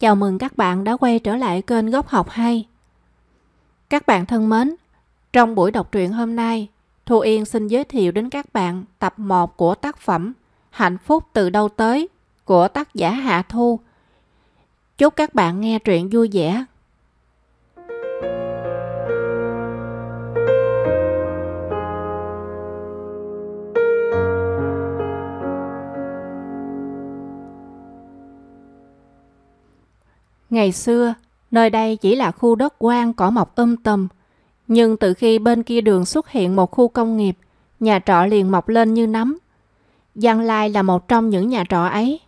Chào mừng các bạn đã quay trở lại kênh Góc Học Hay. Các bạn thân mến, trong buổi đọc truyện hôm nay, Thu Yên xin giới thiệu đến các bạn tập 1 của tác phẩm Hạnh phúc từ đâu tới của tác giả Hạ Thu. Chúc các bạn nghe truyện vui vẻ. Ngày xưa, nơi đây chỉ là khu đất quan cỏ mọc um tùm. Nhưng từ khi bên kia đường xuất hiện một khu công nghiệp, nhà trọ liền mọc lên như nấm. Giang Lai là một trong những nhà trọ ấy.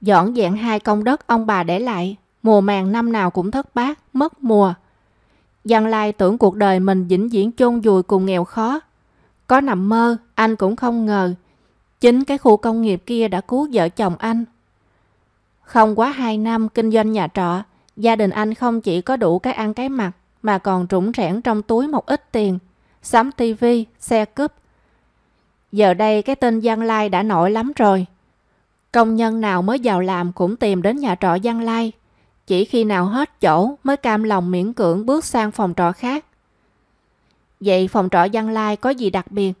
Dọn dẹn hai công đất ông bà để lại, mùa màng năm nào cũng thất bát, mất mùa. Giang Lai tưởng cuộc đời mình vĩnh viễn chôn vùi cùng nghèo khó. Có nằm mơ, anh cũng không ngờ. Chính cái khu công nghiệp kia đã cứu vợ chồng anh. Không quá 2 năm kinh doanh nhà trọ, gia đình anh không chỉ có đủ cái ăn cái mặc mà còn trũng rẽn trong túi một ít tiền, sắm tivi, xe cúp. Giờ đây cái tên Giang Lai đã nổi lắm rồi. Công nhân nào mới vào làm cũng tìm đến nhà trọ Giang Lai. Chỉ khi nào hết chỗ mới cam lòng miễn cưỡng bước sang phòng trọ khác. Vậy phòng trọ Giang Lai có gì đặc biệt?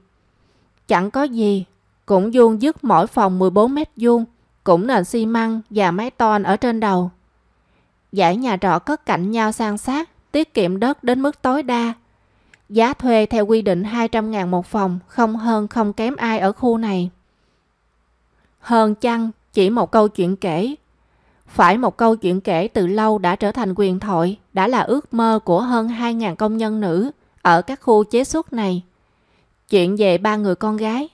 Chẳng có gì, cũng vuông dứt mỗi phòng 14 mét vuông cũng nền xi măng và mái tôn ở trên đầu. Giải nhà trọ cất cạnh nhau sang sát, tiết kiệm đất đến mức tối đa. Giá thuê theo quy định 200 ngàn một phòng, không hơn không kém ai ở khu này. Hơn chăng, chỉ một câu chuyện kể. Phải một câu chuyện kể từ lâu đã trở thành quyền thoại, đã là ước mơ của hơn 2.000 công nhân nữ ở các khu chế xuất này. Chuyện về ba người con gái.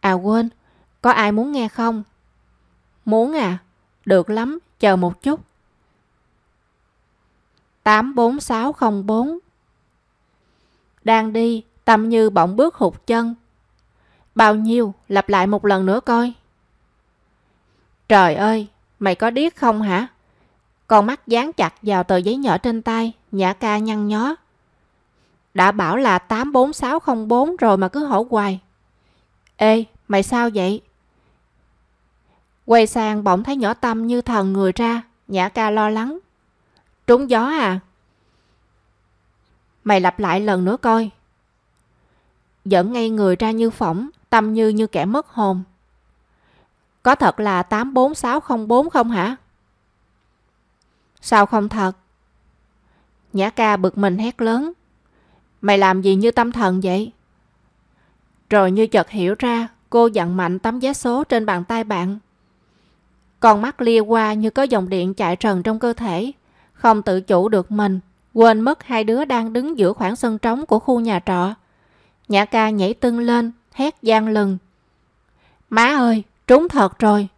À quên, có ai muốn nghe không? Muốn à? Được lắm, chờ một chút. 84604 Đang đi, Tâm Như bỗng bước hụt chân. Bao nhiêu? Lặp lại một lần nữa coi. Trời ơi, mày có điếc không hả? Con mắt dán chặt vào tờ giấy nhỏ trên tay, nhã ca nhăn nhó. Đã bảo là 84604 rồi mà cứ hổ hoài. Ê, mày sao vậy? Quay sang bỗng thấy nhỏ tâm như thần người ra, nhã ca lo lắng. Trúng gió à? Mày lặp lại lần nữa coi. Dẫn ngay người ra như phỏng, tâm như như kẻ mất hồn. Có thật là 84604 không hả? Sao không thật? Nhã ca bực mình hét lớn. Mày làm gì như tâm thần vậy? Rồi như chợt hiểu ra, cô dặn mạnh tấm vé số trên bàn tay bạn. Con mắt lia qua như có dòng điện chạy trần trong cơ thể. Không tự chủ được mình, quên mất hai đứa đang đứng giữa khoảng sân trống của khu nhà trọ. Nhã ca nhảy tưng lên, hét gian lừng. Má ơi, trúng thật rồi.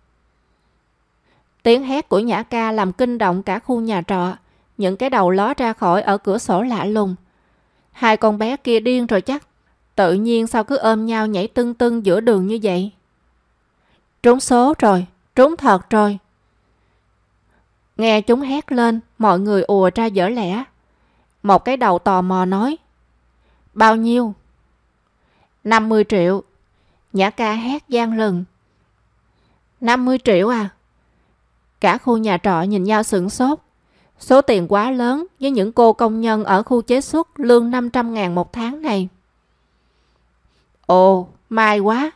Tiếng hét của Nhã ca làm kinh động cả khu nhà trọ. Những cái đầu ló ra khỏi ở cửa sổ lạ lùng. Hai con bé kia điên rồi chắc. Tự nhiên sao cứ ôm nhau nhảy tưng tưng giữa đường như vậy? Trúng số rồi, Trúng thật rồi. Nghe chúng hét lên, mọi người ùa ra dở lẽ. Một cái đầu tò mò nói. Bao nhiêu? 50 triệu. Nhã ca hét gian lừng. 50 triệu à? Cả khu nhà trọ nhìn nhau sửng sốt. Số tiền quá lớn với những cô công nhân ở khu chế xuất lương 500 ngàn một tháng này. Ồ, may quá.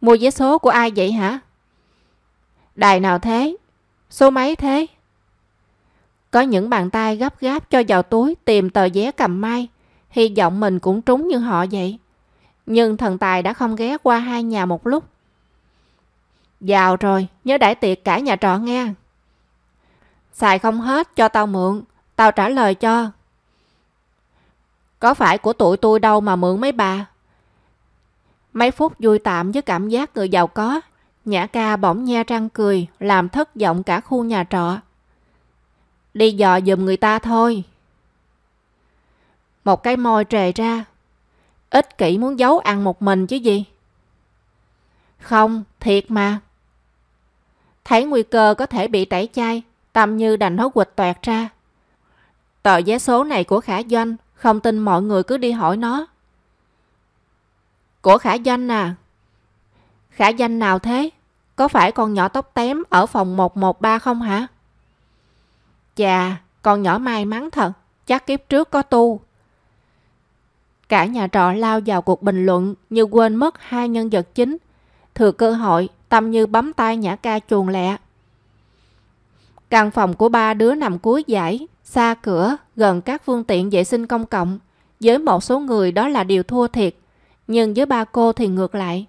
Mua vé số của ai vậy hả? Đài nào thế? Số mấy thế? Có những bàn tay gấp gáp cho vào túi tìm tờ vé cầm may. Hy vọng mình cũng trúng như họ vậy. Nhưng thần tài đã không ghé qua hai nhà một lúc. Vào rồi, nhớ đãi tiệc cả nhà trọ nghe. Xài không hết, cho tao mượn. Tao trả lời cho. Có phải của tụi tôi đâu mà mượn mấy bà. Mấy phút vui tạm với cảm giác người giàu có Nhã ca bỗng nhe răng cười, làm thất vọng cả khu nhà trọ. Đi dò dùm người ta thôi. Một cái môi trề ra. Ích kỷ muốn giấu ăn một mình chứ gì. Không, thiệt mà. Thấy nguy cơ có thể bị tẩy chay, Tâm Như đành hốt quịch toẹt ra. Tờ vé số này của Khả Doanh, không tin mọi người cứ đi hỏi nó. Của Khả Doanh à? Khả danh nào thế? có phải con nhỏ tóc tém ở phòng 113 không hả? Chà, con nhỏ may mắn thật, chắc kiếp trước có tu. Cả nhà trọ lao vào cuộc bình luận như quên mất hai nhân vật chính. Thừa cơ hội, Tâm Như bấm tay Nhã Ca chuồn lẹ. Căn phòng của ba đứa nằm cuối dãy, xa cửa, gần các phương tiện vệ sinh công cộng. Với một số người đó là điều thua thiệt, nhưng với ba cô thì ngược lại.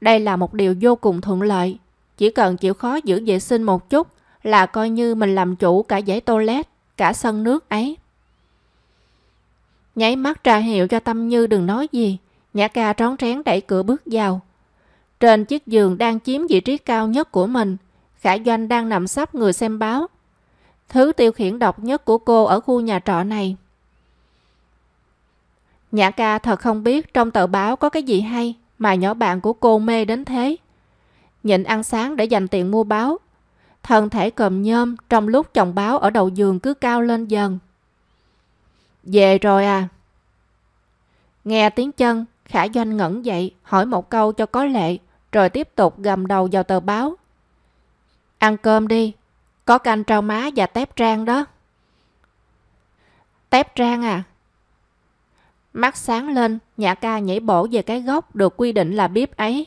Đây là một điều vô cùng thuận lợi. Chỉ cần chịu khó giữ vệ sinh một chút là coi như mình làm chủ cả dãy toilet, cả sân nước ấy. Nháy mắt ra hiệu cho Tâm Như đừng nói gì. Nhã ca trón trén đẩy cửa bước vào. Trên chiếc giường đang chiếm vị trí cao nhất của mình, Khả Doanh đang nằm sắp người xem báo. Thứ tiêu khiển độc nhất của cô ở khu nhà trọ này. Nhã ca thật không biết trong tờ báo có cái gì hay mà nhỏ bạn của cô mê đến thế. Nhịn ăn sáng để dành tiền mua báo. Thân thể cầm nhôm trong lúc chồng báo ở đầu giường cứ cao lên dần. Về rồi à? Nghe tiếng chân, Khả Doanh ngẩn dậy, hỏi một câu cho có lệ, rồi tiếp tục gầm đầu vào tờ báo. Ăn cơm đi, có canh trao má và tép trang đó. Tép trang à? Mắt sáng lên, nhã ca nhảy bổ về cái góc được quy định là bếp ấy.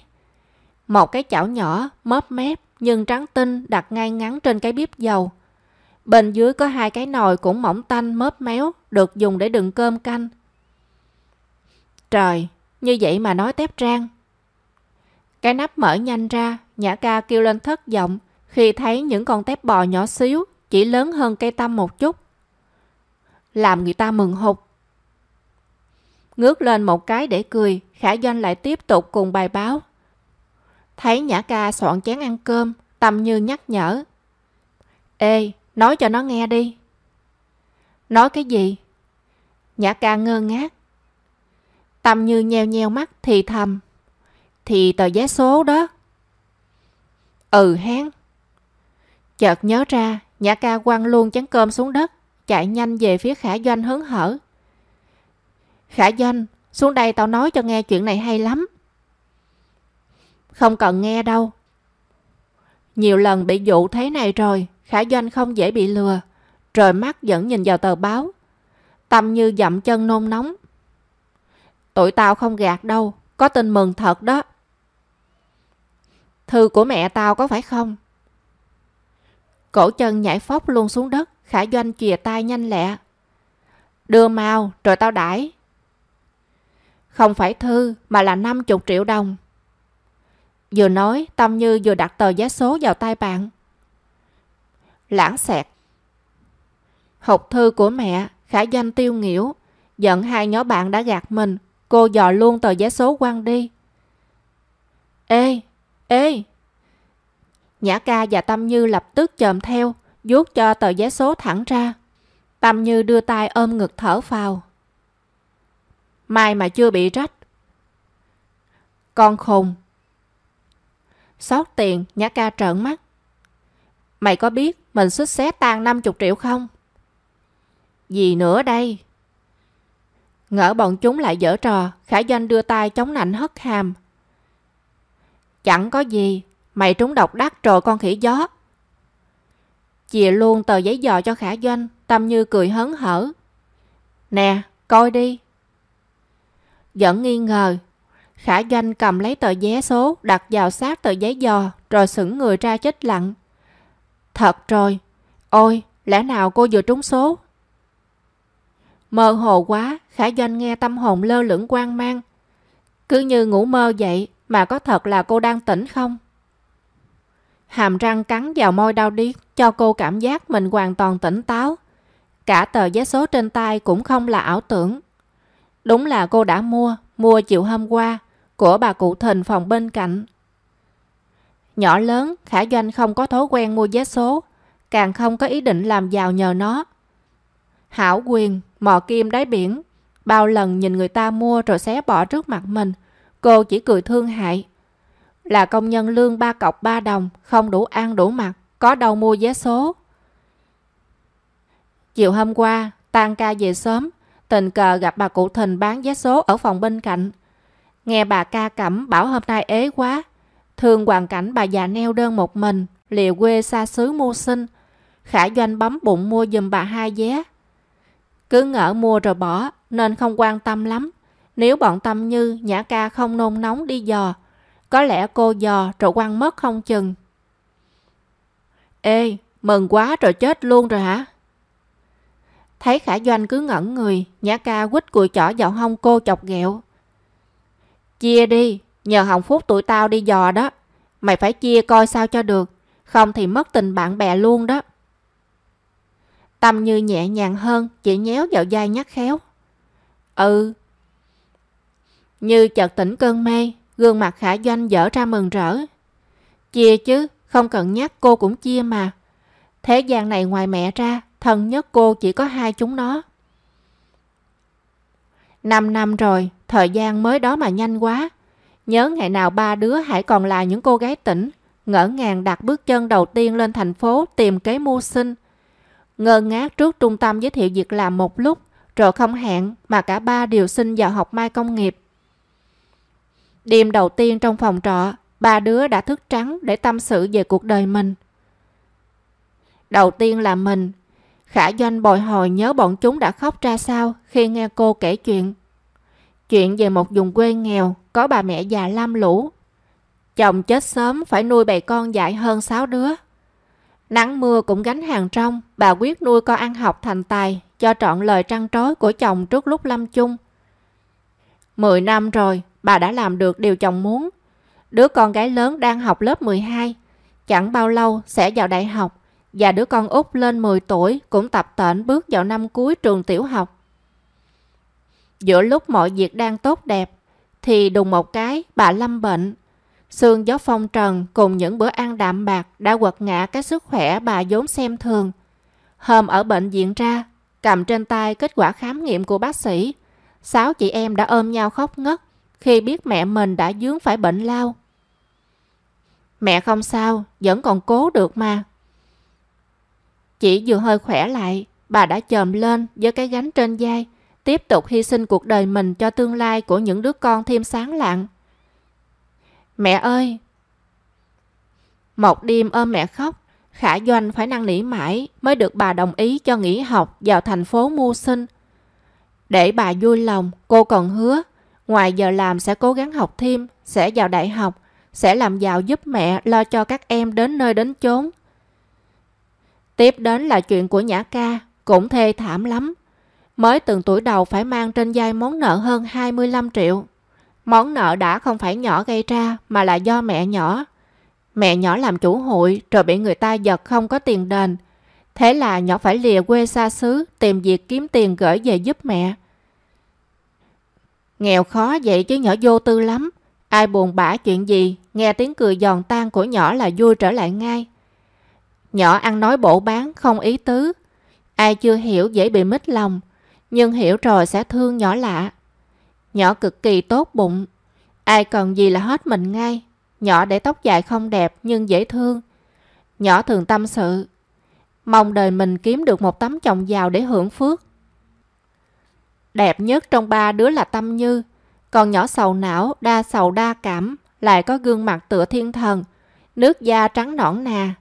Một cái chảo nhỏ, mớp mép, nhưng trắng tinh đặt ngay ngắn trên cái bếp dầu. Bên dưới có hai cái nồi cũng mỏng tanh mớp méo, được dùng để đựng cơm canh. Trời, như vậy mà nói tép trang. Cái nắp mở nhanh ra, Nhã ca kêu lên thất vọng khi thấy những con tép bò nhỏ xíu, chỉ lớn hơn cây tăm một chút. Làm người ta mừng hụt. Ngước lên một cái để cười, Khả Doanh lại tiếp tục cùng bài báo. Thấy Nhã ca soạn chén ăn cơm, Tâm Như nhắc nhở. Ê, nói cho nó nghe đi. Nói cái gì? Nhã ca ngơ ngác. Tâm Như nheo nheo mắt thì thầm. Thì tờ vé số đó. Ừ hén. Chợt nhớ ra, Nhã ca quăng luôn chén cơm xuống đất, chạy nhanh về phía Khả Doanh hớn hở. Khả Doanh, xuống đây tao nói cho nghe chuyện này hay lắm. Không cần nghe đâu. Nhiều lần bị dụ thế này rồi, Khả Doanh không dễ bị lừa. Rồi mắt vẫn nhìn vào tờ báo. Tâm như dậm chân nôn nóng. Tụi tao không gạt đâu, có tin mừng thật đó. Thư của mẹ tao có phải không? Cổ chân nhảy phóc luôn xuống đất, Khả Doanh chìa tay nhanh lẹ. Đưa mau, rồi tao đãi. Không phải thư, mà là 50 triệu đồng. Vừa nói, Tâm Như vừa đặt tờ giá số vào tay bạn. Lãng xẹt. Hộp thư của mẹ, Khả danh tiêu nghỉu. Giận hai nhỏ bạn đã gạt mình, cô dò luôn tờ giá số quăng đi. Ê, ê! Nhã ca và Tâm Như lập tức chồm theo, vuốt cho tờ giá số thẳng ra. Tâm Như đưa tay ôm ngực thở phào. Mai mà chưa bị rách. Con khùng. Xót tiền, Nhã ca trợn mắt. Mày có biết mình xuất xé tan 50 triệu không? Gì nữa đây? Ngỡ bọn chúng lại dở trò, Khả Doanh đưa tay chống nạnh hất hàm. Chẳng có gì, mày trúng độc đắc rồi con khỉ gió. Chìa luôn tờ giấy dò cho Khả Doanh, Tâm Như cười hớn hở. Nè, coi đi. Vẫn nghi ngờ, Khả Doanh cầm lấy tờ vé số đặt vào sát tờ giấy giò rồi sững người ra chết lặng. Thật rồi, ôi, lẽ nào cô vừa trúng số? Mơ hồ quá, Khả Doanh nghe tâm hồn lơ lửng quan mang. Cứ như ngủ mơ vậy mà có thật là cô đang tỉnh không? Hàm răng cắn vào môi đau điếc cho cô cảm giác mình hoàn toàn tỉnh táo. Cả tờ giấy số trên tay cũng không là ảo tưởng. Đúng là cô đã mua, mua chiều hôm qua, của bà cụ thình phòng bên cạnh. Nhỏ lớn, Khả Doanh không có thói quen mua vé số, càng không có ý định làm giàu nhờ nó. Hảo quyền, mò kim đáy biển, bao lần nhìn người ta mua rồi xé bỏ trước mặt mình, cô chỉ cười thương hại. Là công nhân lương ba cọc ba đồng, không đủ ăn đủ mặc, có đâu mua vé số. Chiều hôm qua, tan ca về sớm, tình cờ gặp bà cụ Thình bán vé số ở phòng bên cạnh. Nghe bà ca cẩm bảo hôm nay ế quá, Thương hoàn cảnh bà già neo đơn một mình, lìa quê xa xứ mua sinh. Khả doanh bấm bụng mua giùm bà hai vé. Cứ ngỡ mua rồi bỏ, nên không quan tâm lắm. Nếu bọn Tâm Như, Nhã Ca không nôn nóng đi dò, có lẽ cô dò rồi quăng mất không chừng. Ê, mừng quá rồi chết luôn rồi hả? Thấy Khả Doanh cứ ngẩn người, Nhã Ca quýt cùi chỏ vào hông cô chọc ghẹo. Chia đi, nhờ Hồng Phúc tụi tao đi dò đó. Mày phải chia coi sao cho được, không thì mất tình bạn bè luôn đó. Tâm như nhẹ nhàng hơn, chỉ nhéo vào dai nhắc khéo. Ừ. Như chợt tỉnh cơn mê, gương mặt Khả Doanh dở ra mừng rỡ. Chia chứ, không cần nhắc cô cũng chia mà. Thế gian này ngoài mẹ ra, thân nhất cô chỉ có hai chúng nó. Năm năm rồi, thời gian mới đó mà nhanh quá. Nhớ ngày nào ba đứa hãy còn là những cô gái tỉnh, ngỡ ngàng đặt bước chân đầu tiên lên thành phố tìm kế mưu sinh. Ngơ ngác trước trung tâm giới thiệu việc làm một lúc, rồi không hẹn mà cả ba đều xin vào học mai công nghiệp. Đêm đầu tiên trong phòng trọ, ba đứa đã thức trắng để tâm sự về cuộc đời mình. Đầu tiên là mình. Khả Doanh bồi hồi nhớ bọn chúng đã khóc ra sao khi nghe cô kể chuyện. Chuyện về một vùng quê nghèo, có bà mẹ già lam lũ. Chồng chết sớm phải nuôi bầy con dại hơn 6 đứa. Nắng mưa cũng gánh hàng trong, bà quyết nuôi con ăn học thành tài, cho trọn lời trăn trối của chồng trước lúc lâm chung. Mười năm rồi, bà đã làm được điều chồng muốn. Đứa con gái lớn đang học lớp 12, chẳng bao lâu sẽ vào đại học, và đứa con út lên 10 tuổi cũng tập tệnh bước vào năm cuối trường tiểu học. Giữa lúc mọi việc đang tốt đẹp, thì đùng một cái bà lâm bệnh. Sương gió phong trần cùng những bữa ăn đạm bạc đã quật ngã cái sức khỏe bà vốn xem thường. Hôm ở bệnh viện ra, cầm trên tay kết quả khám nghiệm của bác sĩ. Sáu chị em đã ôm nhau khóc ngất khi biết mẹ mình đã dướng phải bệnh lao. Mẹ không sao, vẫn còn cố được mà. Chỉ vừa hơi khỏe lại, bà đã chồm lên với cái gánh trên vai, tiếp tục hy sinh cuộc đời mình cho tương lai của những đứa con thêm sáng lạng. Mẹ ơi! Một đêm ôm mẹ khóc, Khả Doanh phải năn nỉ mãi mới được bà đồng ý cho nghỉ học vào thành phố mưu sinh. Để bà vui lòng, cô còn hứa, ngoài giờ làm sẽ cố gắng học thêm, sẽ vào đại học, sẽ làm giàu giúp mẹ lo cho các em đến nơi đến chốn. Tiếp đến là chuyện của Nhã Ca, cũng thê thảm lắm. Mới từng tuổi đầu phải mang trên vai món nợ hơn 25 triệu. Món nợ đã không phải nhỏ gây ra mà là do mẹ nhỏ. Mẹ nhỏ làm chủ hội rồi bị người ta giật không có tiền đền. Thế là nhỏ phải lìa quê xa xứ tìm việc kiếm tiền gửi về giúp mẹ. Nghèo khó vậy chứ nhỏ vô tư lắm. Ai buồn bã chuyện gì, nghe tiếng cười giòn tan của nhỏ là vui trở lại ngay. Nhỏ ăn nói bổ bán, không ý tứ. Ai chưa hiểu dễ bị mít lòng, nhưng hiểu rồi sẽ thương nhỏ lạ. Nhỏ cực kỳ tốt bụng. Ai cần gì là hết mình ngay. Nhỏ để tóc dài không đẹp nhưng dễ thương. Nhỏ thường tâm sự. Mong đời mình kiếm được một tấm chồng giàu để hưởng phước. Đẹp nhất trong ba đứa là Tâm Như. Còn nhỏ sầu não, đa sầu đa cảm, lại có gương mặt tựa thiên thần, nước da trắng nõn nà.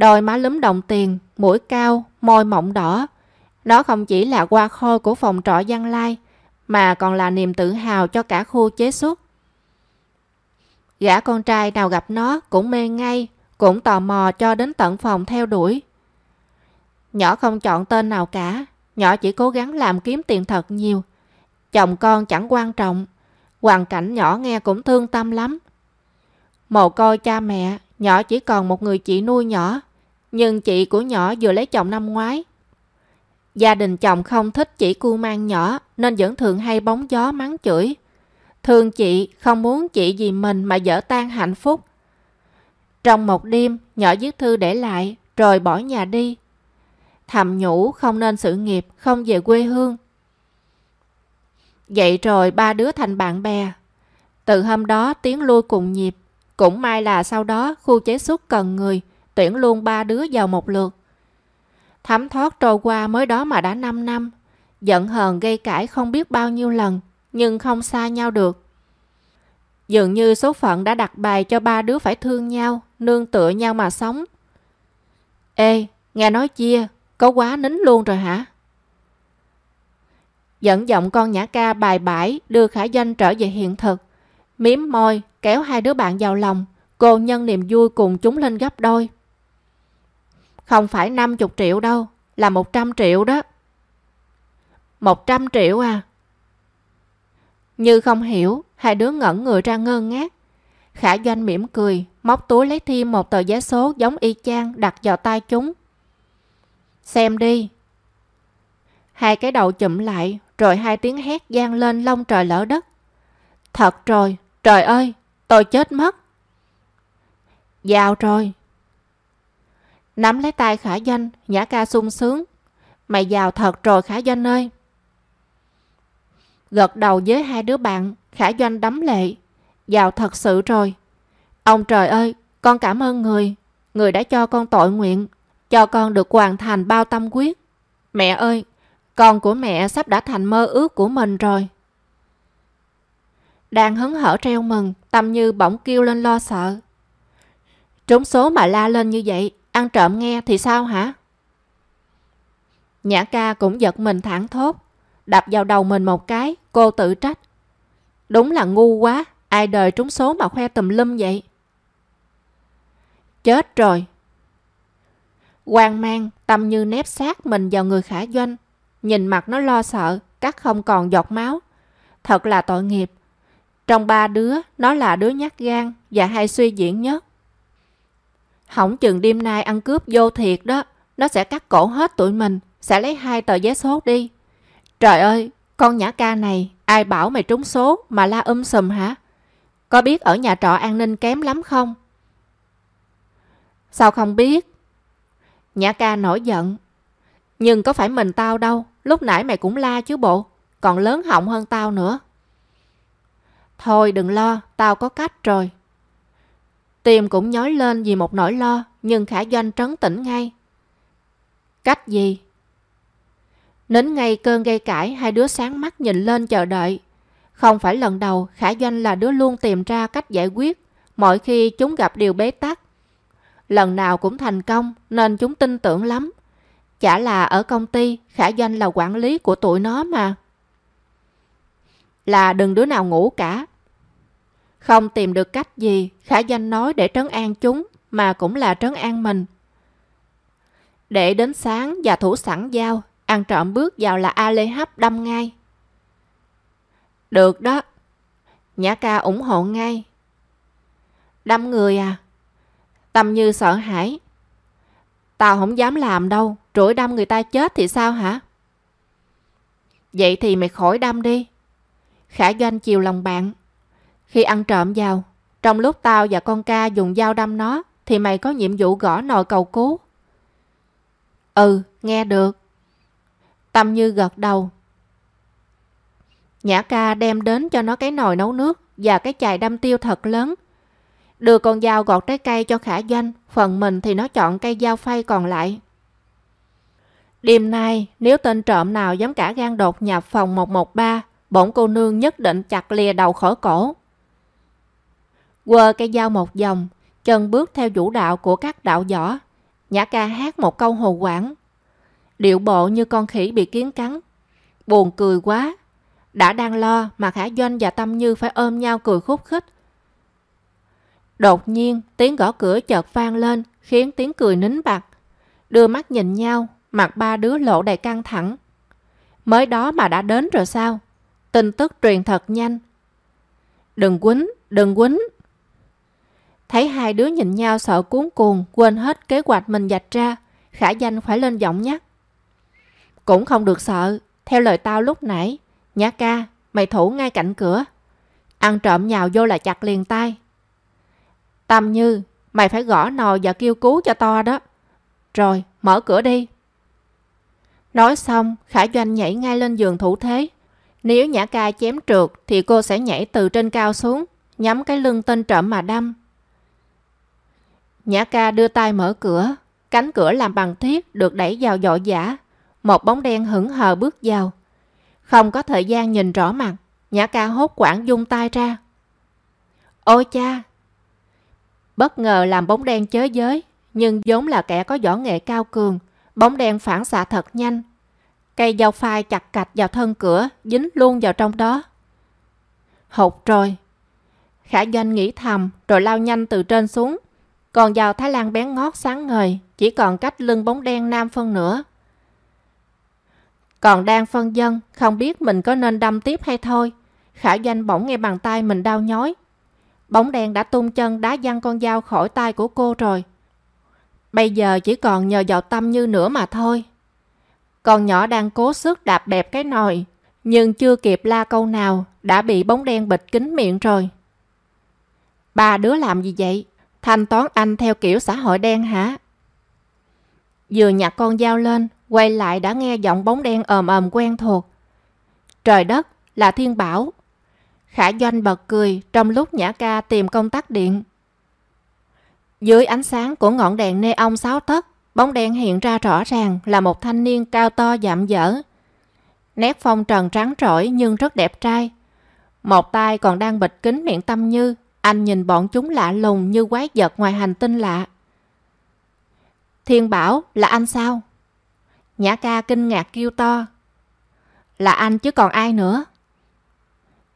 Đôi má lúm đồng tiền, mũi cao, môi mọng đỏ. Nó không chỉ là qua khôi của phòng trọ Giang Lai, mà còn là niềm tự hào cho cả khu chế xuất. Gã con trai nào gặp nó cũng mê ngay, cũng tò mò cho đến tận phòng theo đuổi. Nhỏ không chọn tên nào cả, nhỏ chỉ cố gắng làm kiếm tiền thật nhiều. Chồng con chẳng quan trọng, hoàn cảnh nhỏ nghe cũng thương tâm lắm. Mồ côi cha mẹ, nhỏ chỉ còn một người chị nuôi nhỏ, nhưng chị của nhỏ vừa lấy chồng năm ngoái. Gia đình chồng không thích chị cu mang nhỏ nên vẫn thường hay bóng gió mắng chửi. Thương chị, không muốn chị vì mình mà dở tan hạnh phúc. Trong một đêm, nhỏ viết thư để lại, rồi bỏ nhà đi. Thầm nhủ không nên sự nghiệp, không về quê hương. Vậy rồi ba đứa thành bạn bè. Từ hôm đó tiến lui cùng nhịp. Cũng may là sau đó khu chế xuất cần người, tuyển luôn ba đứa vào một lượt. Thấm thoát trôi qua mới đó mà đã 5 năm. Giận hờn gây cãi không biết bao nhiêu lần, nhưng không xa nhau được. Dường như số phận đã đặt bài cho ba đứa phải thương nhau, nương tựa nhau mà sống. Ê, nghe nói chia, có quá nín luôn rồi hả? Dẫn giọng con nhã ca bài bãi đưa khả danh trở về hiện thực. Miếm môi, kéo hai đứa bạn vào lòng. Cô nhân niềm vui cùng chúng lên gấp đôi. Không phải 50 triệu đâu, là 100 triệu đó. 100 triệu à? Như không hiểu, hai đứa ngẩn người ra ngơ ngác. Khả doanh mỉm cười, móc túi lấy thêm một tờ giá số giống y chang đặt vào tay chúng. Xem đi. Hai cái đầu chụm lại, rồi hai tiếng hét gian lên lông trời lỡ đất. Thật rồi, trời ơi, tôi chết mất. Giao rồi. Nắm lấy tay Khả Doanh, Nhã ca sung sướng. Mày giàu thật rồi Khả Doanh ơi. Gật đầu với hai đứa bạn, Khả Doanh đắm lệ. Giàu thật sự rồi. Ông trời ơi, con cảm ơn người. Người đã cho con tội nguyện, cho con được hoàn thành bao tâm quyết. Mẹ ơi, con của mẹ sắp đã thành mơ ước của mình rồi. Đang hứng hở treo mừng, Tâm Như bỗng kêu lên lo sợ. Trúng số mà la lên như vậy, ăn trộm nghe thì sao hả? Nhã ca cũng giật mình thẳng thốt, đập vào đầu mình một cái, cô tự trách. Đúng là ngu quá, ai đời trúng số mà khoe tùm lum vậy? Chết rồi. Quang mang, tâm như nép sát mình vào người khả doanh. Nhìn mặt nó lo sợ, cắt không còn giọt máu. Thật là tội nghiệp. Trong ba đứa, nó là đứa nhát gan và hay suy diễn nhất. Hỏng chừng đêm nay ăn cướp vô thiệt đó. Nó sẽ cắt cổ hết tụi mình, sẽ lấy hai tờ vé số đi. Trời ơi, con nhã ca này, ai bảo mày trúng số mà la um sùm hả? Có biết ở nhà trọ an ninh kém lắm không? Sao không biết? Nhã ca nổi giận. Nhưng có phải mình tao đâu, lúc nãy mày cũng la chứ bộ, còn lớn họng hơn tao nữa. Thôi đừng lo, tao có cách rồi. Tim cũng nhói lên vì một nỗi lo, nhưng Khả Doanh trấn tĩnh ngay. Cách gì? Nín ngay cơn gây cãi, hai đứa sáng mắt nhìn lên chờ đợi. Không phải lần đầu, Khả Doanh là đứa luôn tìm ra cách giải quyết, mỗi khi chúng gặp điều bế tắc. Lần nào cũng thành công, nên chúng tin tưởng lắm. Chả là ở công ty, Khả Doanh là quản lý của tụi nó mà. Là đừng đứa nào ngủ cả, không tìm được cách gì, Khả Danh nói để trấn an chúng, mà cũng là trấn an mình. Để đến sáng và thủ sẵn dao, ăn trộm bước vào là A Lê Hấp đâm ngay. Được đó. Nhã ca ủng hộ ngay. Đâm người à? Tâm như sợ hãi. Tao không dám làm đâu, rủi đâm người ta chết thì sao hả? Vậy thì mày khỏi đâm đi. Khả doanh chiều lòng bạn. Khi ăn trộm vào, trong lúc tao và con ca dùng dao đâm nó, thì mày có nhiệm vụ gõ nồi cầu cứu. Ừ, nghe được. Tâm Như gật đầu. Nhã ca đem đến cho nó cái nồi nấu nước và cái chài đâm tiêu thật lớn. Đưa con dao gọt trái cây cho khả doanh, phần mình thì nó chọn cây dao phay còn lại. Đêm nay, nếu tên trộm nào dám cả gan đột nhập phòng 113, bổn cô nương nhất định chặt lìa đầu khỏi cổ. Quơ cây dao một vòng, chân bước theo vũ đạo của các đạo võ. Nhã ca hát một câu hồ quảng. Điệu bộ như con khỉ bị kiến cắn. Buồn cười quá. Đã đang lo mà Khả Doanh và Tâm Như phải ôm nhau cười khúc khích. Đột nhiên tiếng gõ cửa chợt vang lên khiến tiếng cười nín bặt. Đưa mắt nhìn nhau, mặt ba đứa lộ đầy căng thẳng. Mới đó mà đã đến rồi sao? Tin tức truyền thật nhanh. Đừng quýnh, đừng quýnh. Thấy hai đứa nhìn nhau sợ cuốn cuồng, quên hết kế hoạch mình dạch ra, khả danh phải lên giọng nhắc. Cũng không được sợ, theo lời tao lúc nãy, nhã ca, mày thủ ngay cạnh cửa. Ăn trộm nhào vô là chặt liền tay. Tâm Như, mày phải gõ nồi và kêu cứu cho to đó. Rồi, mở cửa đi. Nói xong, Khả Doanh nhảy ngay lên giường thủ thế. Nếu Nhã Ca chém trượt thì cô sẽ nhảy từ trên cao xuống, nhắm cái lưng tên trộm mà đâm. Nhã ca đưa tay mở cửa. Cánh cửa làm bằng thiết được đẩy vào dội giả. Một bóng đen hững hờ bước vào. Không có thời gian nhìn rõ mặt. Nhã ca hốt quảng dung tay ra. Ôi cha! Bất ngờ làm bóng đen chớ giới, nhưng vốn là kẻ có võ nghệ cao cường. Bóng đen phản xạ thật nhanh. Cây dao phai chặt cạch vào thân cửa, dính luôn vào trong đó. Hụt rồi. Khả doanh nghĩ thầm, rồi lao nhanh từ trên xuống. Còn vào Thái Lan bén ngót sáng ngời, chỉ còn cách lưng bóng đen nam phân nữa. Còn đang phân dân, không biết mình có nên đâm tiếp hay thôi. Khả danh bỗng nghe bàn tay mình đau nhói. Bóng đen đã tung chân đá văng con dao khỏi tay của cô rồi. Bây giờ chỉ còn nhờ vào tâm như nữa mà thôi. Con nhỏ đang cố sức đạp bẹp cái nồi, nhưng chưa kịp la câu nào đã bị bóng đen bịt kín miệng rồi. Ba đứa làm gì vậy? Thanh toán anh theo kiểu xã hội đen hả? Vừa nhặt con dao lên, quay lại đã nghe giọng bóng đen ồm ồm quen thuộc. Trời đất, là Thiên Bảo. Khả Doanh bật cười trong lúc Nhã Ca tìm công tắc điện. Dưới ánh sáng của ngọn đèn nê ong sáu tấc, bóng đen hiện ra rõ ràng là một thanh niên cao to dạm dở. Nét phong trần trắng trỗi nhưng rất đẹp trai. Một tay còn đang bịt kính miệng tâm như, anh nhìn bọn chúng lạ lùng như quái vật ngoài hành tinh lạ. Thiên Bảo, là anh sao? Nhã ca kinh ngạc kêu to. Là anh chứ còn ai nữa?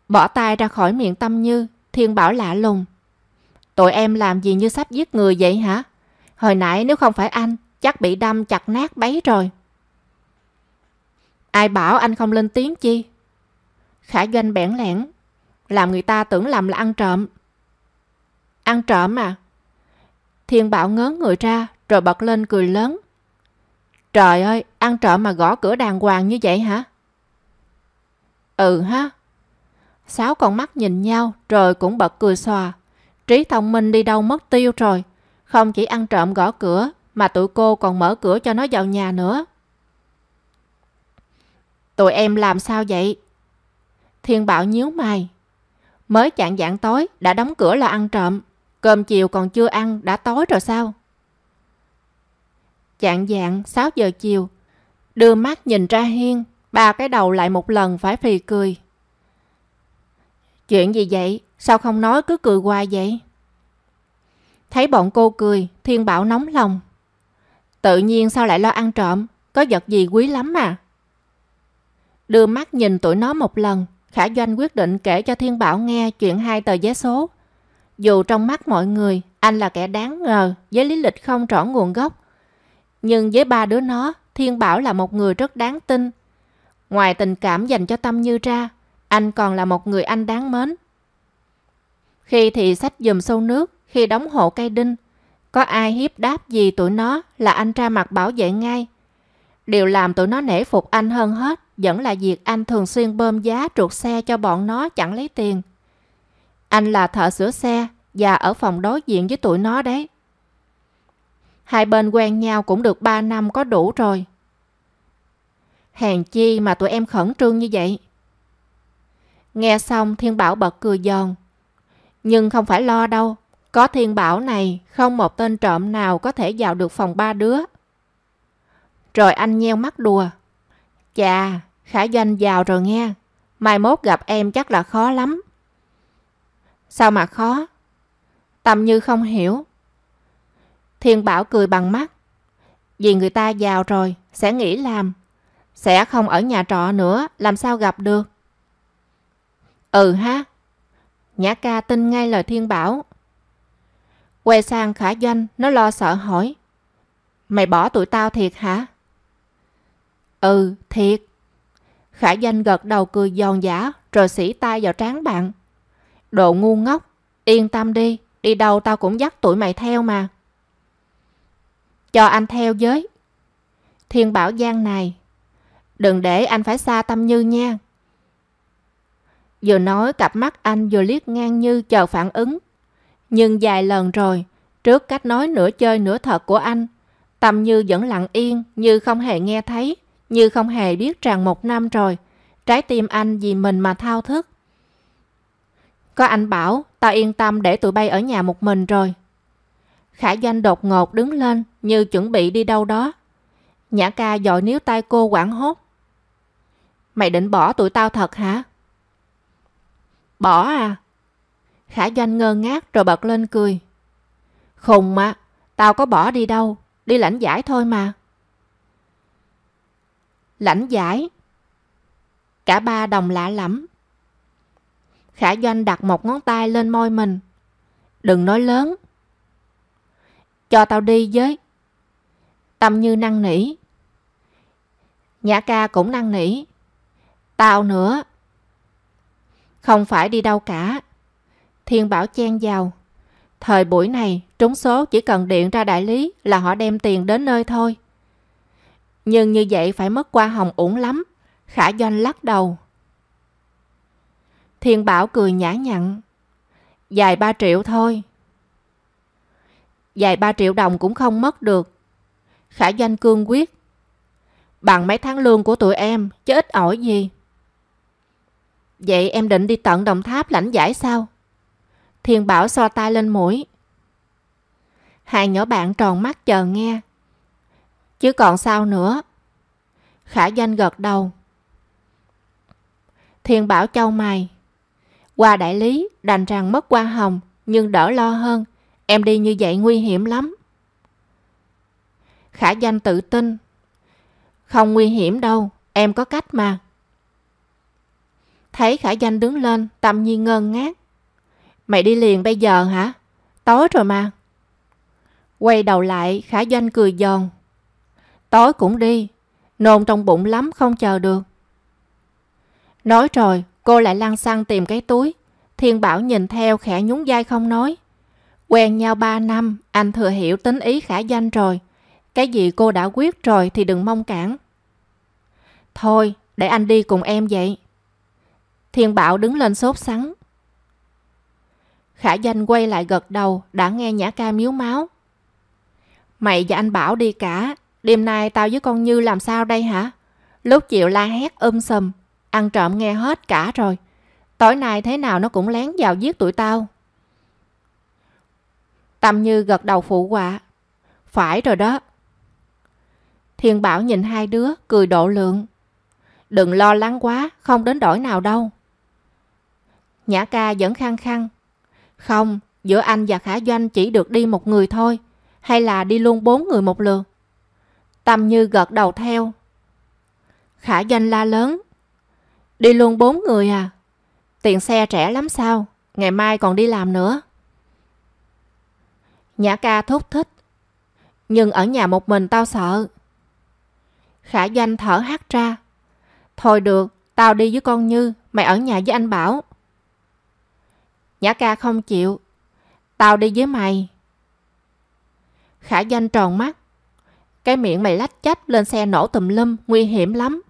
Bỏ tay ra khỏi miệng tâm như, Thiên Bảo lạ lùng. Tụi em làm gì như sắp giết người vậy hả? Hồi nãy nếu không phải anh, chắc bị đâm chặt nát bấy rồi. Ai bảo anh không lên tiếng chi? Khả doanh bẽn lẽn, làm người ta tưởng làm là ăn trộm. Ăn trộm à? Thiên Bảo ngớ người ra rồi bật lên cười lớn. Trời ơi, ăn trộm mà gõ cửa đàng hoàng như vậy hả? Ừ ha. Sáu con mắt nhìn nhau rồi cũng bật cười xòa. Trí thông minh đi đâu mất tiêu rồi. Không chỉ ăn trộm gõ cửa mà tụi cô còn mở cửa cho nó vào nhà nữa. Tụi em làm sao vậy? Thiên Bảo nhíu mày. Mới chạng dạng tối đã đóng cửa là ăn trộm. Cơm chiều còn chưa ăn đã tối rồi sao? Chạng dạng 6 giờ chiều. Đưa mắt nhìn ra hiên. Ba cái đầu lại một lần phải phì cười. Chuyện gì vậy? Sao không nói cứ cười hoài vậy? Thấy bọn cô cười, Thiên Bảo nóng lòng. Tự nhiên sao lại lo ăn trộm? Có vật gì quý lắm mà. Đưa mắt nhìn tụi nó một lần, Khả Doanh quyết định kể cho Thiên Bảo nghe chuyện hai tờ vé số. Dù trong mắt mọi người, anh là kẻ đáng ngờ với lý lịch không rõ nguồn gốc. Nhưng với ba đứa nó, Thiên Bảo là một người rất đáng tin. Ngoài tình cảm dành cho Tâm Như ra, anh còn là một người anh đáng mến. Khi thì sách dùm sâu nước, khi đóng hộ cây đinh, có ai hiếp đáp gì tụi nó là anh ra mặt bảo vệ ngay. Điều làm tụi nó nể phục anh hơn hết vẫn là việc anh thường xuyên bơm giá trượt xe cho bọn nó chẳng lấy tiền. Anh là thợ sửa xe và ở phòng đối diện với tụi nó đấy. Hai bên quen nhau cũng được 3 năm có đủ rồi. Hèn chi mà tụi em khẩn trương như vậy. Nghe xong Thiên Bảo bật cười giòn. Nhưng không phải lo đâu. Có Thiên Bảo này, không một tên trộm nào có thể vào được phòng ba đứa. Rồi anh nheo mắt đùa. Chà, Khả Doanh vào rồi nghe. Mai mốt gặp em chắc là khó lắm. Sao mà khó? Tâm Như không hiểu. Thiên Bảo cười bằng mắt. Vì người ta giàu rồi, sẽ nghỉ làm. Sẽ không ở nhà trọ nữa, làm sao gặp được? Ừ ha. Nhã ca tin ngay lời Thiên Bảo. Quay sang Khả Doanh, nó lo sợ hỏi. Mày bỏ tụi tao thiệt hả? Ừ, thiệt. Khả Danh gật đầu cười giòn giả rồi xỉ tay vào trán bạn. Đồ ngu ngốc, yên tâm đi, đi đâu tao cũng dắt tụi mày theo mà. Cho anh theo với. Thiên bảo Giang này, đừng để anh phải xa tâm như nha. Vừa nói cặp mắt anh vừa liếc ngang như chờ phản ứng. Nhưng vài lần rồi, trước cách nói nửa chơi nửa thật của anh, Tâm Như vẫn lặng yên như không hề nghe thấy, như không hề biết rằng một năm rồi, trái tim anh vì mình mà thao thức. Có anh bảo, tao yên tâm để tụi bay ở nhà một mình rồi. Khả doanh đột ngột đứng lên như chuẩn bị đi đâu đó. Nhã ca dội níu tay cô quảng hốt. Mày định bỏ tụi tao thật hả? Bỏ à? Khả Doanh ngơ ngác rồi bật lên cười. Khùng mà, tao có bỏ đi đâu, đi lãnh giải thôi mà. Lãnh giải. Cả ba đồng lạ lắm. Khả Doanh đặt một ngón tay lên môi mình. Đừng nói lớn. Cho tao đi với. Tâm như năng nỉ. Nhã ca cũng năng nỉ. Tao nữa. Không phải đi đâu cả. Thiên Bảo chen vào. Thời buổi này, trúng số chỉ cần điện ra đại lý là họ đem tiền đến nơi thôi. Nhưng như vậy phải mất qua hồng uổng lắm. Khả Doanh lắc đầu. Thiên Bảo cười nhã nhặn. Dài 3 triệu thôi. Dài 3 triệu đồng cũng không mất được. Khả Doanh cương quyết. Bằng mấy tháng lương của tụi em, chứ ít ỏi gì. Vậy em định đi tận Đồng Tháp lãnh giải sao? Thiên Bảo so tay lên mũi. Hai nhỏ bạn tròn mắt chờ nghe. Chứ còn sao nữa? Khả Doanh gật đầu. Thiên Bảo châu mày. Qua đại lý, đành rằng mất qua hồng, nhưng đỡ lo hơn. Em đi như vậy nguy hiểm lắm. Khả Danh tự tin. Không nguy hiểm đâu, em có cách mà. Thấy Khả Danh đứng lên, tâm nhi ngơ ngác. Mày đi liền bây giờ hả? Tối rồi mà. Quay đầu lại, Khả Doanh cười giòn. Tối cũng đi, nôn trong bụng lắm không chờ được. Nói rồi, cô lại lăn xăng tìm cái túi. Thiên Bảo nhìn theo khẽ nhún vai không nói. Quen nhau 3 năm, anh thừa hiểu tính ý khả danh rồi. Cái gì cô đã quyết rồi thì đừng mong cản. Thôi, để anh đi cùng em vậy. Thiên Bảo đứng lên sốt sắng. Khả danh quay lại gật đầu, đã nghe nhã ca miếu máu. Mày và anh Bảo đi cả, đêm nay tao với con Như làm sao đây hả? Lúc chịu la hét um sầm ăn trộm nghe hết cả rồi. Tối nay thế nào nó cũng lén vào giết tụi tao. Tâm Như gật đầu phụ họa. Phải rồi đó. Thiên Bảo nhìn hai đứa, cười độ lượng. Đừng lo lắng quá, không đến đổi nào đâu. Nhã ca vẫn khăng khăng. Không, giữa anh và Khả Doanh chỉ được đi một người thôi. Hay là đi luôn bốn người một lượt? Tâm Như gật đầu theo. Khả Doanh la lớn. Đi luôn bốn người à? Tiền xe trẻ lắm sao? Ngày mai còn đi làm nữa. Nhã ca thúc thích. Nhưng ở nhà một mình tao sợ. Khả Doanh thở hắt ra. Thôi được, tao đi với con Như, mày ở nhà với anh Bảo. Nhã ca không chịu. Tao đi với mày. Khả Doanh tròn mắt. Cái miệng mày lách chách lên xe nổ tùm lum, nguy hiểm lắm.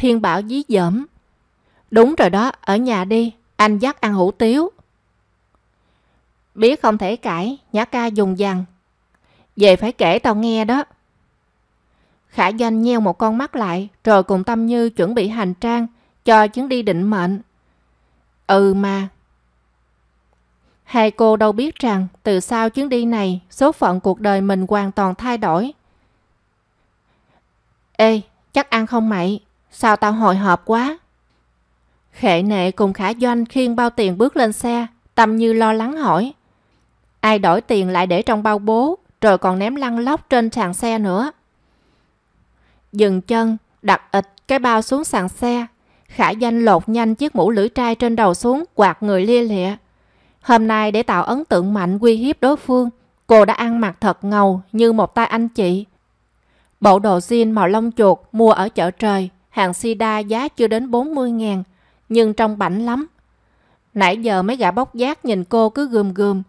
Thiên Bảo dí dẫm. Đúng rồi đó, ở nhà đi, anh dắt ăn hủ tiếu. Biết không thể cãi, nhã ca dùng dằn. Về phải kể tao nghe đó. Khả danh nheo một con mắt lại, rồi cùng Tâm Như chuẩn bị hành trang, cho chuyến đi định mệnh. Ừ mà. Hai cô đâu biết rằng, từ sau chuyến đi này, số phận cuộc đời mình hoàn toàn thay đổi. Ê, chắc ăn không mậy? Sao tao hồi hộp quá? Khệ nệ cùng Khả Doanh khiêng bao tiền bước lên xe, Tâm Như lo lắng hỏi. Ai đổi tiền lại để trong bao bố, rồi còn ném lăn lóc trên sàn xe nữa. Dừng chân, đặt ịch cái bao xuống sàn xe. Khả danh lột nhanh chiếc mũ lưỡi trai trên đầu xuống, quạt người lia lịa. Hôm nay để tạo ấn tượng mạnh uy hiếp đối phương, cô đã ăn mặc thật ngầu như một tay anh chị. Bộ đồ jean màu lông chuột mua ở chợ trời, hàng sida giá chưa đến 40 ngàn, nhưng trông bảnh lắm. Nãy giờ mấy gã bóc giác nhìn cô cứ gườm gườm,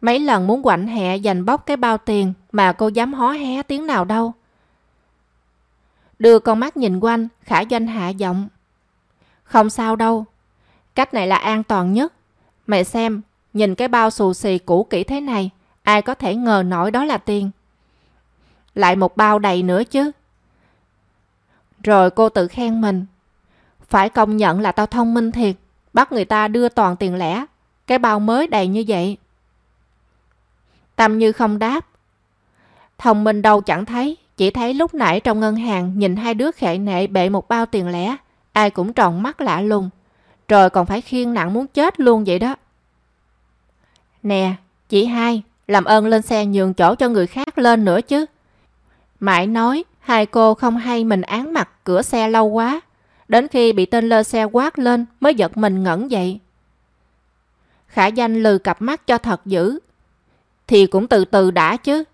Mấy lần muốn quạnh hẹ giành bóc cái bao tiền mà cô dám hó hé tiếng nào đâu. Đưa con mắt nhìn quanh, khả doanh hạ giọng. Không sao đâu, cách này là an toàn nhất. Mày xem, nhìn cái bao xù xì cũ kỹ thế này, ai có thể ngờ nổi đó là tiền. Lại một bao đầy nữa chứ. Rồi cô tự khen mình. Phải công nhận là tao thông minh thiệt, bắt người ta đưa toàn tiền lẻ. Cái bao mới đầy như vậy. Tâm Như không đáp. Thông minh đâu chẳng thấy, chỉ thấy lúc nãy trong ngân hàng nhìn hai đứa khệ nệ bệ một bao tiền lẻ, ai cũng tròn mắt lạ lùng. Rồi còn phải khiêng nặng muốn chết luôn vậy đó. Nè, chị hai, làm ơn lên xe nhường chỗ cho người khác lên nữa chứ. Mãi nói, hai cô không hay mình án mặt cửa xe lâu quá. Đến khi bị tên lơ xe quát lên mới giật mình ngẩn dậy. Khả danh lừ cặp mắt cho thật dữ. Thì cũng từ từ đã chứ.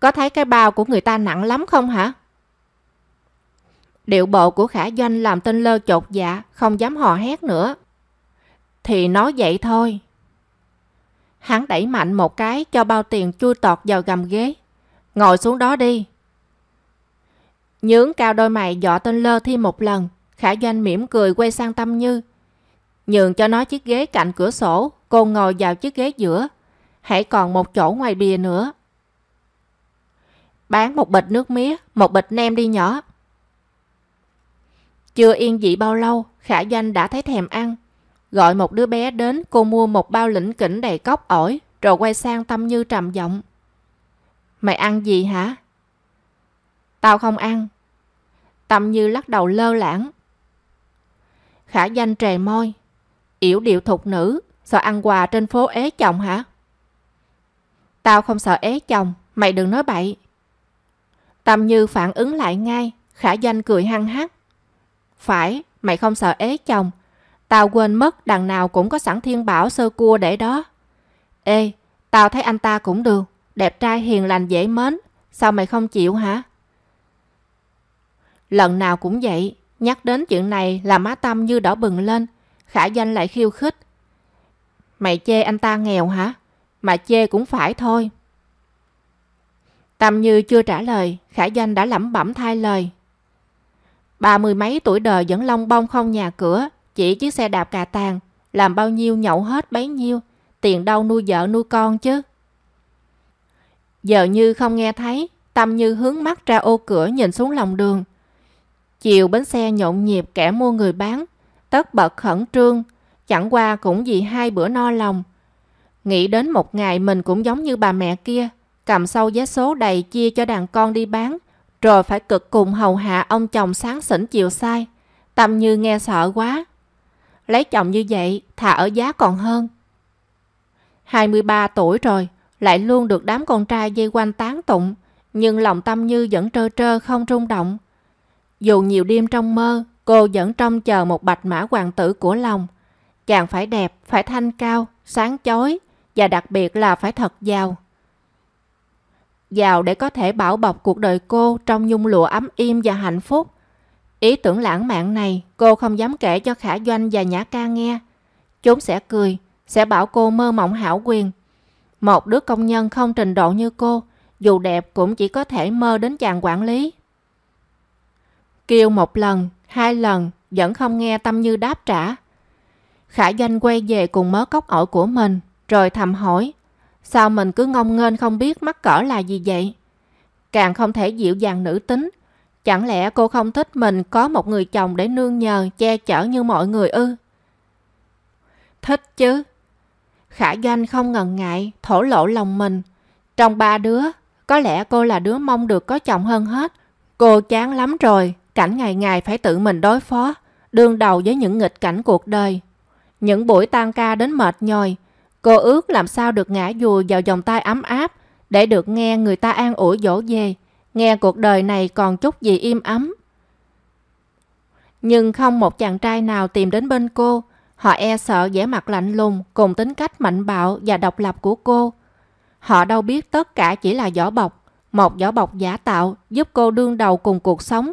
Có thấy cái bao của người ta nặng lắm không hả? Điệu bộ của khả doanh làm tên lơ chột dạ, không dám hò hét nữa. Thì nói vậy thôi. Hắn đẩy mạnh một cái cho bao tiền chui tọt vào gầm ghế. Ngồi xuống đó đi. Nhướng cao đôi mày dọ tên lơ thêm một lần. Khả doanh mỉm cười quay sang Tâm Như. Nhường cho nó chiếc ghế cạnh cửa sổ, cô ngồi vào chiếc ghế giữa. Hãy còn một chỗ ngoài bìa nữa. Bán một bịch nước mía, một bịch nem đi nhỏ. Chưa yên dị bao lâu, Khả Doanh đã thấy thèm ăn. Gọi một đứa bé đến, cô mua một bao lĩnh kỉnh đầy cốc ổi, rồi quay sang Tâm Như trầm giọng. Mày ăn gì hả? Tao không ăn. Tâm Như lắc đầu lơ lãng. Khả Danh trề môi. Yểu điệu thục nữ, sợ ăn quà trên phố ế chồng hả? Tao không sợ ế chồng, mày đừng nói bậy. Tâm Như phản ứng lại ngay, Khả Danh cười hăng hát. Phải, mày không sợ ế chồng. Tao quên mất đằng nào cũng có sẵn thiên bảo sơ cua để đó. Ê, tao thấy anh ta cũng được. Đẹp trai hiền lành dễ mến. Sao mày không chịu hả? Lần nào cũng vậy. Nhắc đến chuyện này là má Tâm như đỏ bừng lên. Khả danh lại khiêu khích. Mày chê anh ta nghèo hả? Mà chê cũng phải thôi. Tâm như chưa trả lời, Khả danh đã lẩm bẩm thay lời. Ba mươi mấy tuổi đời vẫn long bông không nhà cửa, chỉ chiếc xe đạp cà tàng, làm bao nhiêu nhậu hết bấy nhiêu, tiền đâu nuôi vợ nuôi con chứ. Giờ như không nghe thấy, Tâm như hướng mắt ra ô cửa nhìn xuống lòng đường. Chiều bến xe nhộn nhịp kẻ mua người bán, tất bật khẩn trương, chẳng qua cũng vì hai bữa no lòng. Nghĩ đến một ngày mình cũng giống như bà mẹ kia, cầm sâu giá số đầy chia cho đàn con đi bán, rồi phải cực cùng hầu hạ ông chồng sáng sỉnh chiều sai. Tâm như nghe sợ quá. Lấy chồng như vậy, thà ở giá còn hơn. 23 tuổi rồi, lại luôn được đám con trai dây quanh tán tụng, nhưng lòng Tâm Như vẫn trơ trơ không rung động. Dù nhiều đêm trong mơ, cô vẫn trông chờ một bạch mã hoàng tử của lòng. Chàng phải đẹp, phải thanh cao, sáng chói và đặc biệt là phải thật giàu. Giàu để có thể bảo bọc cuộc đời cô trong nhung lụa ấm im và hạnh phúc. Ý tưởng lãng mạn này cô không dám kể cho Khả Doanh và Nhã Ca nghe. Chúng sẽ cười, sẽ bảo cô mơ mộng hảo quyền. Một đứa công nhân không trình độ như cô, dù đẹp cũng chỉ có thể mơ đến chàng quản lý. Kêu một lần, hai lần, vẫn không nghe Tâm Như đáp trả. Khả Doanh quay về cùng mớ cốc ổi của mình, rồi thầm hỏi, sao mình cứ ngông nghênh không biết mắc cỡ là gì vậy? Càng không thể dịu dàng nữ tính, chẳng lẽ cô không thích mình có một người chồng để nương nhờ, che chở như mọi người ư? Thích chứ. Khả Doanh không ngần ngại, thổ lộ lòng mình. Trong ba đứa, có lẽ cô là đứa mong được có chồng hơn hết. Cô chán lắm rồi, cảnh ngày ngày phải tự mình đối phó, đương đầu với những nghịch cảnh cuộc đời. Những buổi tan ca đến mệt nhòi, cô ước làm sao được ngã dùi vào vòng tay ấm áp để được nghe người ta an ủi dỗ về, nghe cuộc đời này còn chút gì im ấm. Nhưng không một chàng trai nào tìm đến bên cô, họ e sợ vẻ mặt lạnh lùng cùng tính cách mạnh bạo và độc lập của cô. Họ đâu biết tất cả chỉ là vỏ bọc, một vỏ bọc giả tạo giúp cô đương đầu cùng cuộc sống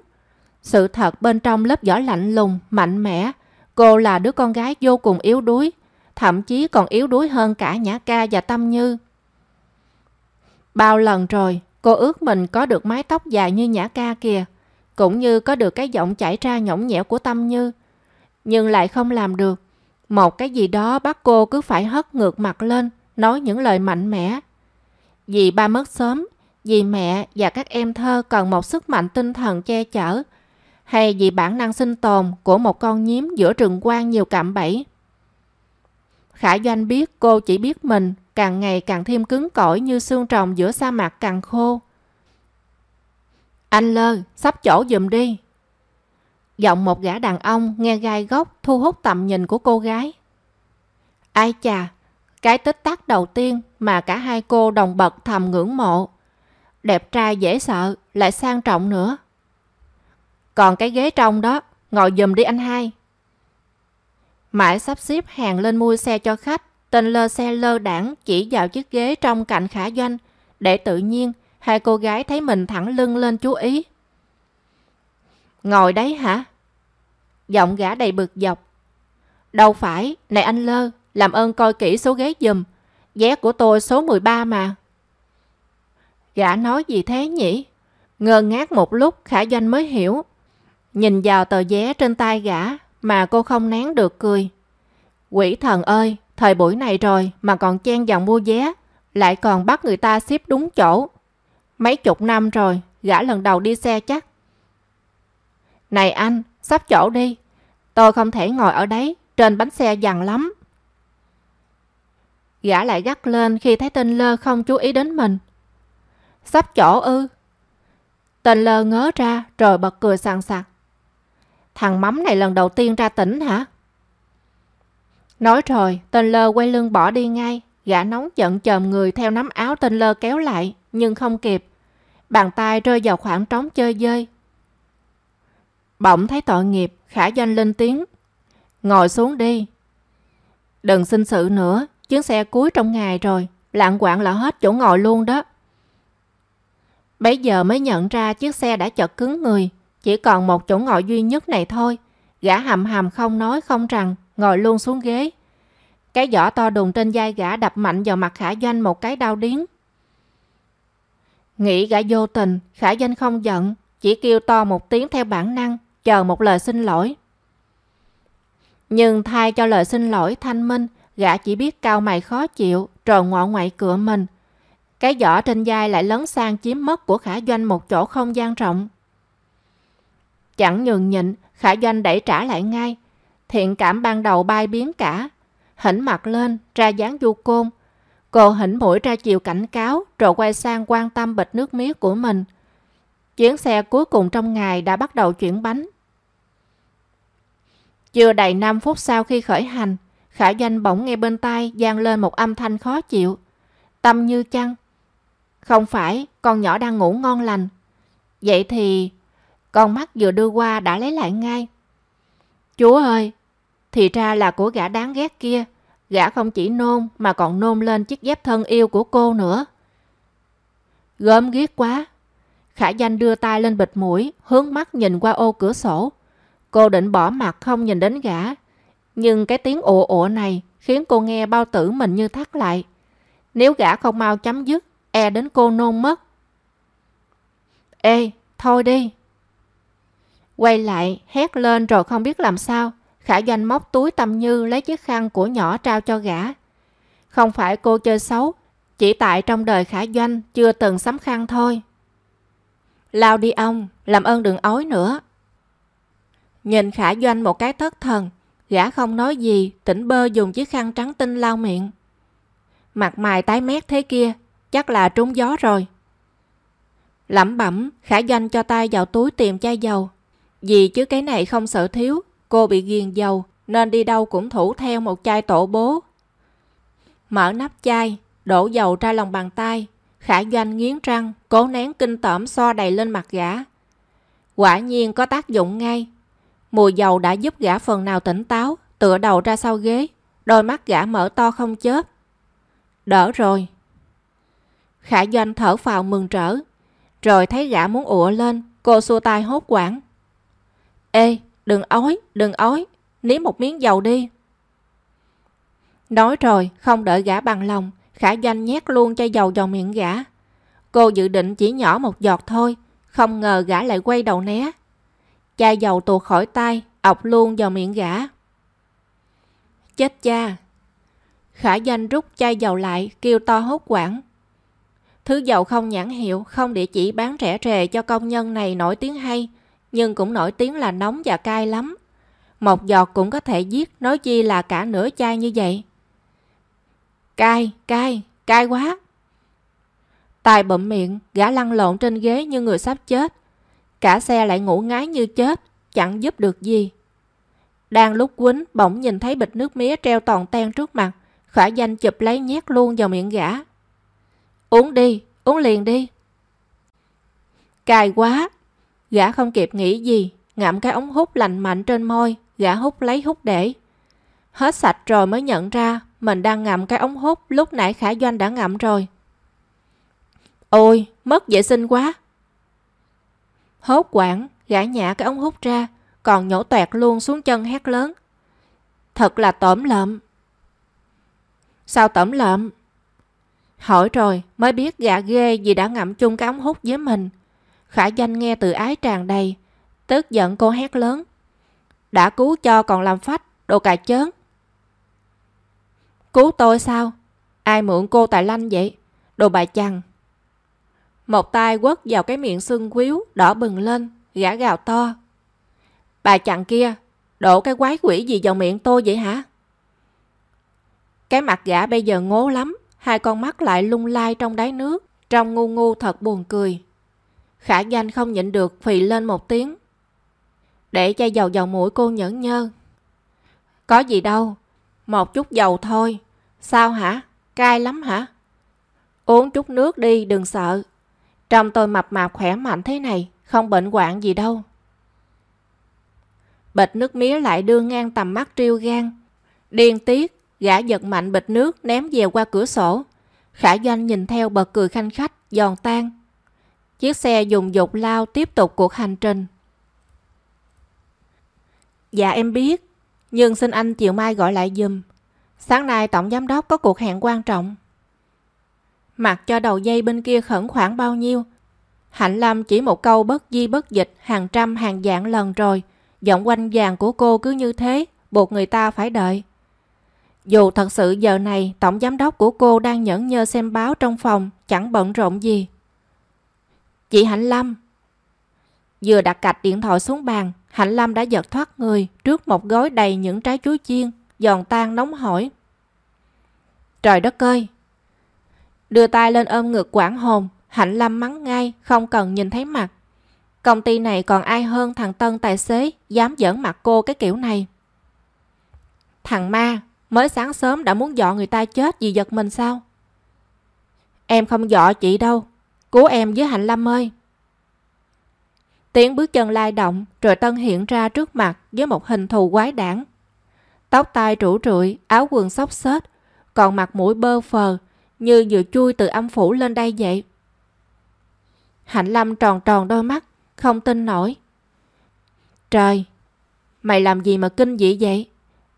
sự thật bên trong lớp vỏ lạnh lùng, mạnh mẽ, cô là đứa con gái vô cùng yếu đuối, thậm chí còn yếu đuối hơn cả Nhã Ca và Tâm Như. Bao lần rồi, cô ước mình có được mái tóc dài như Nhã Ca kìa, cũng như có được cái giọng chảy ra nhõng nhẽo của Tâm Như. Nhưng lại không làm được. Một cái gì đó bắt cô cứ phải hất ngược mặt lên, nói những lời mạnh mẽ. Vì ba mất sớm, vì mẹ và các em thơ cần một sức mạnh tinh thần che chở, hay vì bản năng sinh tồn của một con nhím giữa rừng quang nhiều cạm bẫy. Khả Doanh biết cô chỉ biết mình càng ngày càng thêm cứng cỏi như xương trồng giữa sa mạc càng khô. Anh Lơ, sắp chỗ dùm đi. Giọng một gã đàn ông nghe gai góc thu hút tầm nhìn của cô gái. Ai chà, cái tích tắc đầu tiên mà cả hai cô đồng bật thầm ngưỡng mộ. Đẹp trai dễ sợ, lại sang trọng nữa. Còn cái ghế trong đó, ngồi dùm đi anh hai. Mãi sắp xếp hàng lên mua xe cho khách, tên lơ xe lơ đảng chỉ vào chiếc ghế trong cạnh khả doanh, để tự nhiên hai cô gái thấy mình thẳng lưng lên chú ý. Ngồi đấy hả? Giọng gã đầy bực dọc. Đâu phải, này anh Lơ, làm ơn coi kỹ số ghế dùm. Vé của tôi số 13 mà. Gã nói gì thế nhỉ? Ngơ ngác một lúc Khả Doanh mới hiểu. Nhìn vào tờ vé trên tay gã mà cô không nén được cười. Quỷ thần ơi, thời buổi này rồi mà còn chen dòng mua vé, lại còn bắt người ta xếp đúng chỗ. Mấy chục năm rồi, gã lần đầu đi xe chắc. Này anh, sắp chỗ đi. Tôi không thể ngồi ở đấy, trên bánh xe dằn lắm. Gã lại gắt lên khi thấy tên Lơ không chú ý đến mình. Sắp chỗ ư? Tên Lơ ngớ ra rồi bật cười sàn sạc Thằng mắm này lần đầu tiên ra tỉnh hả? Nói rồi, tên Lơ quay lưng bỏ đi ngay. Gã nóng giận chồm người theo nắm áo tên Lơ kéo lại, nhưng không kịp. Bàn tay rơi vào khoảng trống chơi dơi. Bỗng thấy tội nghiệp, khả danh lên tiếng. Ngồi xuống đi. Đừng xin sự nữa, chuyến xe cuối trong ngày rồi, lạng quạng là hết chỗ ngồi luôn đó. Bây giờ mới nhận ra chiếc xe đã chật cứng người, chỉ còn một chỗ ngồi duy nhất này thôi. Gã hầm hầm không nói không rằng, ngồi luôn xuống ghế. Cái giỏ to đùng trên vai gã đập mạnh vào mặt Khả Doanh một cái đau điếng. Nghĩ gã vô tình, Khả Doanh không giận, chỉ kêu to một tiếng theo bản năng, chờ một lời xin lỗi. Nhưng thay cho lời xin lỗi thanh minh, gã chỉ biết cao mày khó chịu, tròn ngọ ngoại cửa mình. Cái giỏ trên vai lại lấn sang chiếm mất của Khả Doanh một chỗ không gian rộng. Chẳng nhường nhịn, Khả Doanh đẩy trả lại ngay. Thiện cảm ban đầu bay biến cả. Hỉnh mặt lên, ra dáng du côn. Cô hỉnh mũi ra chiều cảnh cáo, rồi quay sang quan tâm bịch nước mía của mình. Chuyến xe cuối cùng trong ngày đã bắt đầu chuyển bánh. Chưa đầy 5 phút sau khi khởi hành, Khả Doanh bỗng nghe bên tai gian lên một âm thanh khó chịu. Tâm như chăng? Không phải, con nhỏ đang ngủ ngon lành. Vậy thì con mắt vừa đưa qua đã lấy lại ngay. Chúa ơi, thì ra là của gã đáng ghét kia. Gã không chỉ nôn mà còn nôn lên chiếc dép thân yêu của cô nữa. Gớm ghét quá. Khả danh đưa tay lên bịt mũi, hướng mắt nhìn qua ô cửa sổ. Cô định bỏ mặt không nhìn đến gã. Nhưng cái tiếng ồ ồ này khiến cô nghe bao tử mình như thắt lại. Nếu gã không mau chấm dứt, e đến cô nôn mất. Ê, thôi đi. Quay lại, hét lên rồi không biết làm sao. Khả doanh móc túi tâm như lấy chiếc khăn của nhỏ trao cho gã. Không phải cô chơi xấu, chỉ tại trong đời khả doanh chưa từng sắm khăn thôi. Lao đi ông, làm ơn đừng ói nữa. Nhìn khả doanh một cái thất thần, gã không nói gì, tỉnh bơ dùng chiếc khăn trắng tinh lau miệng. Mặt mày tái mét thế kia, chắc là trúng gió rồi. Lẩm bẩm, khả doanh cho tay vào túi tìm chai dầu. Vì chứ cái này không sợ thiếu, cô bị ghiền dầu nên đi đâu cũng thủ theo một chai tổ bố. Mở nắp chai, đổ dầu ra lòng bàn tay, khả doanh nghiến răng, cố nén kinh tởm so đầy lên mặt gã. Quả nhiên có tác dụng ngay. Mùi dầu đã giúp gã phần nào tỉnh táo, tựa đầu ra sau ghế, đôi mắt gã mở to không chớp. Đỡ rồi. Khả doanh thở phào mừng rỡ, rồi thấy gã muốn ụa lên, cô xua tay hốt quảng. Ê, đừng ói, đừng ói, nếm một miếng dầu đi. Nói rồi, không đợi gã bằng lòng, Khả Doanh nhét luôn chai dầu vào miệng gã. Cô dự định chỉ nhỏ một giọt thôi, không ngờ gã lại quay đầu né. Chai dầu tuột khỏi tay, ọc luôn vào miệng gã. Chết cha! Khả Doanh rút chai dầu lại, kêu to hốt quảng. Thứ dầu không nhãn hiệu, không địa chỉ bán rẻ rề cho công nhân này nổi tiếng hay, nhưng cũng nổi tiếng là nóng và cay lắm. Một giọt cũng có thể giết, nói chi là cả nửa chai như vậy. Cay, cay, cay quá. Tài bậm miệng, gã lăn lộn trên ghế như người sắp chết. Cả xe lại ngủ ngái như chết, chẳng giúp được gì. Đang lúc quýnh bỗng nhìn thấy bịch nước mía treo toàn ten trước mặt, khả danh chụp lấy nhét luôn vào miệng gã. Uống đi, uống liền đi. Cài quá, gã không kịp nghĩ gì, ngậm cái ống hút lành mạnh trên môi, gã hút lấy hút để. Hết sạch rồi mới nhận ra mình đang ngậm cái ống hút lúc nãy Khả Doanh đã ngậm rồi. Ôi, mất vệ sinh quá. Hốt quảng, gã nhả cái ống hút ra, còn nhổ toẹt luôn xuống chân hét lớn. Thật là tổm lợm. Sao tẩm lợm? Hỏi rồi mới biết gã ghê vì đã ngậm chung cái ống hút với mình. Khả danh nghe từ ái tràn đầy, tức giận cô hét lớn. Đã cứu cho còn làm phách, đồ cà chớn. Cứu tôi sao? Ai mượn cô tài lanh vậy? Đồ bà chằn. Một tay quất vào cái miệng sưng quýu, đỏ bừng lên, gã gào to. Bà chằn kia, đổ cái quái quỷ gì vào miệng tôi vậy hả? Cái mặt gã bây giờ ngố lắm, hai con mắt lại lung lai trong đáy nước, trông ngu ngu thật buồn cười. Khả danh không nhịn được phì lên một tiếng. Để chai dầu vào mũi cô nhẫn nhơ. Có gì đâu, một chút dầu thôi. Sao hả? Cay lắm hả? Uống chút nước đi, đừng sợ. Trong tôi mập mạp khỏe mạnh thế này, không bệnh hoạn gì đâu. Bịch nước mía lại đưa ngang tầm mắt triêu gan. Điên tiết, gã giật mạnh bịch nước ném dèo qua cửa sổ. Khả doanh nhìn theo bật cười khanh khách, giòn tan. Chiếc xe dùng dục lao tiếp tục cuộc hành trình. Dạ em biết, nhưng xin anh chiều mai gọi lại dùm. Sáng nay tổng giám đốc có cuộc hẹn quan trọng. Mặc cho đầu dây bên kia khẩn khoản bao nhiêu. Hạnh Lâm chỉ một câu bất di bất dịch hàng trăm hàng dạng lần rồi. Giọng quanh vàng của cô cứ như thế, buộc người ta phải đợi. Dù thật sự giờ này tổng giám đốc của cô đang nhẫn nhơ xem báo trong phòng, chẳng bận rộn gì. Chị Hạnh Lâm Vừa đặt cạch điện thoại xuống bàn, Hạnh Lâm đã giật thoát người trước một gói đầy những trái chuối chiên, giòn tan nóng hổi. Trời đất ơi! Đưa tay lên ôm ngực quảng hồn, Hạnh Lâm mắng ngay, không cần nhìn thấy mặt. Công ty này còn ai hơn thằng Tân tài xế dám giỡn mặt cô cái kiểu này. Thằng ma, mới sáng sớm đã muốn dọ người ta chết vì giật mình sao? Em không dọ chị đâu, cứu em với Hạnh Lâm ơi. Tiếng bước chân lai động rồi Tân hiện ra trước mặt với một hình thù quái đản. Tóc tai rủ rượi, áo quần xốc xếch, còn mặt mũi bơ phờ như vừa chui từ âm phủ lên đây vậy. Hạnh Lâm tròn tròn đôi mắt, không tin nổi. Trời, mày làm gì mà kinh dị vậy?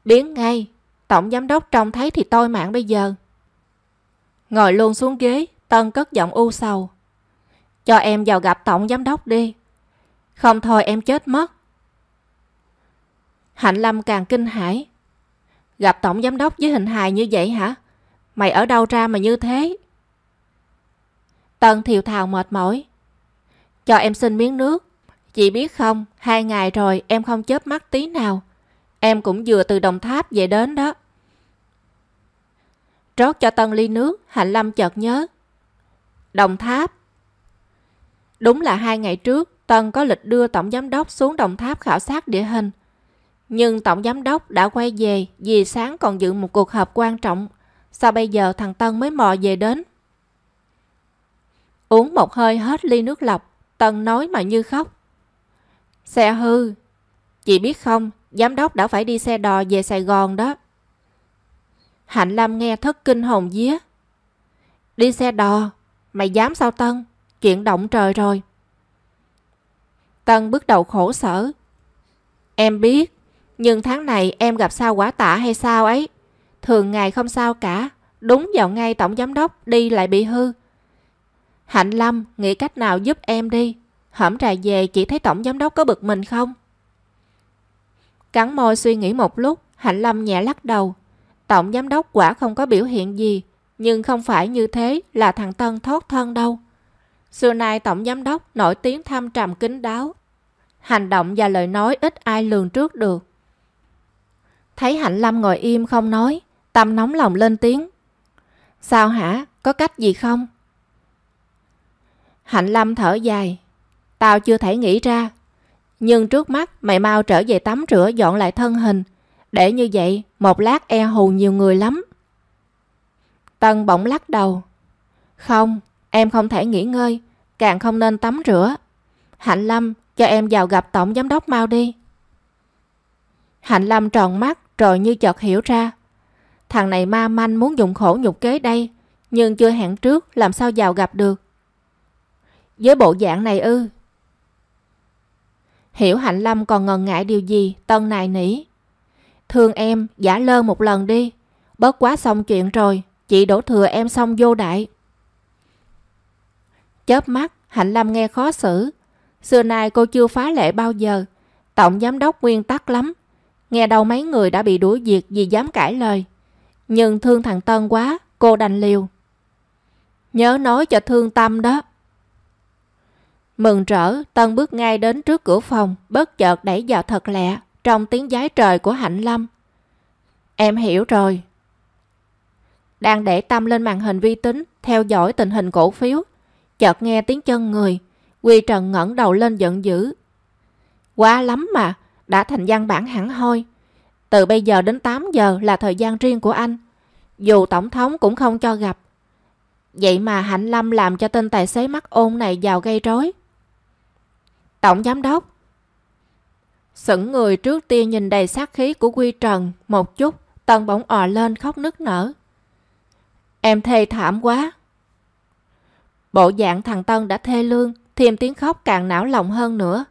Biến ngay, tổng giám đốc trông thấy thì tôi mạng bây giờ. Ngồi luôn xuống ghế, Tân cất giọng u sầu. Cho em vào gặp tổng giám đốc đi. Không thôi em chết mất. Hạnh Lâm càng kinh hãi. Gặp tổng giám đốc với hình hài như vậy hả? Mày ở đâu ra mà như thế? Tân thiều thào mệt mỏi. Cho em xin miếng nước. Chị biết không, hai ngày rồi em không chớp mắt tí nào. Em cũng vừa từ Đồng Tháp về đến đó. Rót cho Tân ly nước, Hạnh Lâm chợt nhớ. Đồng Tháp. Đúng là hai ngày trước, Tân có lịch đưa Tổng Giám đốc xuống Đồng Tháp khảo sát địa hình. Nhưng Tổng Giám đốc đã quay về vì sáng còn dự một cuộc họp quan trọng. Sao bây giờ thằng Tân mới mò về đến? Uống một hơi hết ly nước lọc, Tân nói mà như khóc. Xe hư. Chị biết không, giám đốc đã phải đi xe đò về Sài Gòn đó. Hạnh Lâm nghe thất kinh hồn vía. Đi xe đò? Mày dám sao Tân? Chuyện động trời rồi. Tân bước đầu khổ sở. Em biết, nhưng tháng này em gặp sao quả tạ hay sao ấy. Thường ngày không sao cả, đúng vào ngay tổng giám đốc đi lại bị hư. Hạnh Lâm nghĩ cách nào giúp em đi. Hổm trà về chỉ thấy tổng giám đốc có bực mình không? Cắn môi suy nghĩ một lúc, Hạnh Lâm nhẹ lắc đầu. Tổng giám đốc quả không có biểu hiện gì, nhưng không phải như thế là thằng Tân thoát thân đâu. Xưa nay tổng giám đốc nổi tiếng thăm trầm kính đáo. Hành động và lời nói ít ai lường trước được. Thấy Hạnh Lâm ngồi im không nói, Tâm nóng lòng lên tiếng. Sao hả? Có cách gì không? Hạnh Lâm thở dài. Tao chưa thể nghĩ ra. Nhưng trước mắt mày mau trở về tắm rửa dọn lại thân hình. Để như vậy, một lát e hù nhiều người lắm. Tân bỗng lắc đầu. Không, em không thể nghỉ ngơi, càng không nên tắm rửa. Hạnh Lâm, cho em vào gặp tổng giám đốc mau đi. Hạnh Lâm tròn mắt rồi như chợt hiểu ra. Thằng này ma manh muốn dùng khổ nhục kế đây, nhưng chưa hẹn trước làm sao vào gặp được. Với bộ dạng này ư. Hiểu Hạnh Lâm còn ngần ngại điều gì, Tân này nỉ. Thương em, giả lơ một lần đi. Bớt quá xong chuyện rồi, chị đổ thừa em xong vô đại. Chớp mắt, Hạnh Lâm nghe khó xử. Xưa nay cô chưa phá lệ bao giờ. Tổng giám đốc nguyên tắc lắm. Nghe đâu mấy người đã bị đuổi việc vì dám cãi lời. Nhưng thương thằng Tân quá, cô đành liều. Nhớ nói cho thương tâm đó. Mừng rỡ, Tân bước ngay đến trước cửa phòng, bất chợt đẩy vào thật lẹ, trong tiếng giái trời của Hạnh Lâm. Em hiểu rồi. Đang để tâm lên màn hình vi tính, theo dõi tình hình cổ phiếu. Chợt nghe tiếng chân người, Quy Trần ngẩng đầu lên giận dữ. Quá lắm mà, đã thành văn bản hẳn hoi. Từ bây giờ đến 8 giờ là thời gian riêng của anh. Dù Tổng thống cũng không cho gặp. Vậy mà Hạnh Lâm làm cho tên tài xế mắc ôn này vào gây rối. Tổng Giám Đốc Sững người trước tiên nhìn đầy sát khí của Quy Trần một chút, Tân bỗng ò lên khóc nức nở. Em thê thảm quá. Bộ dạng thằng Tân đã thê lương, thêm tiếng khóc càng não lòng hơn nữa.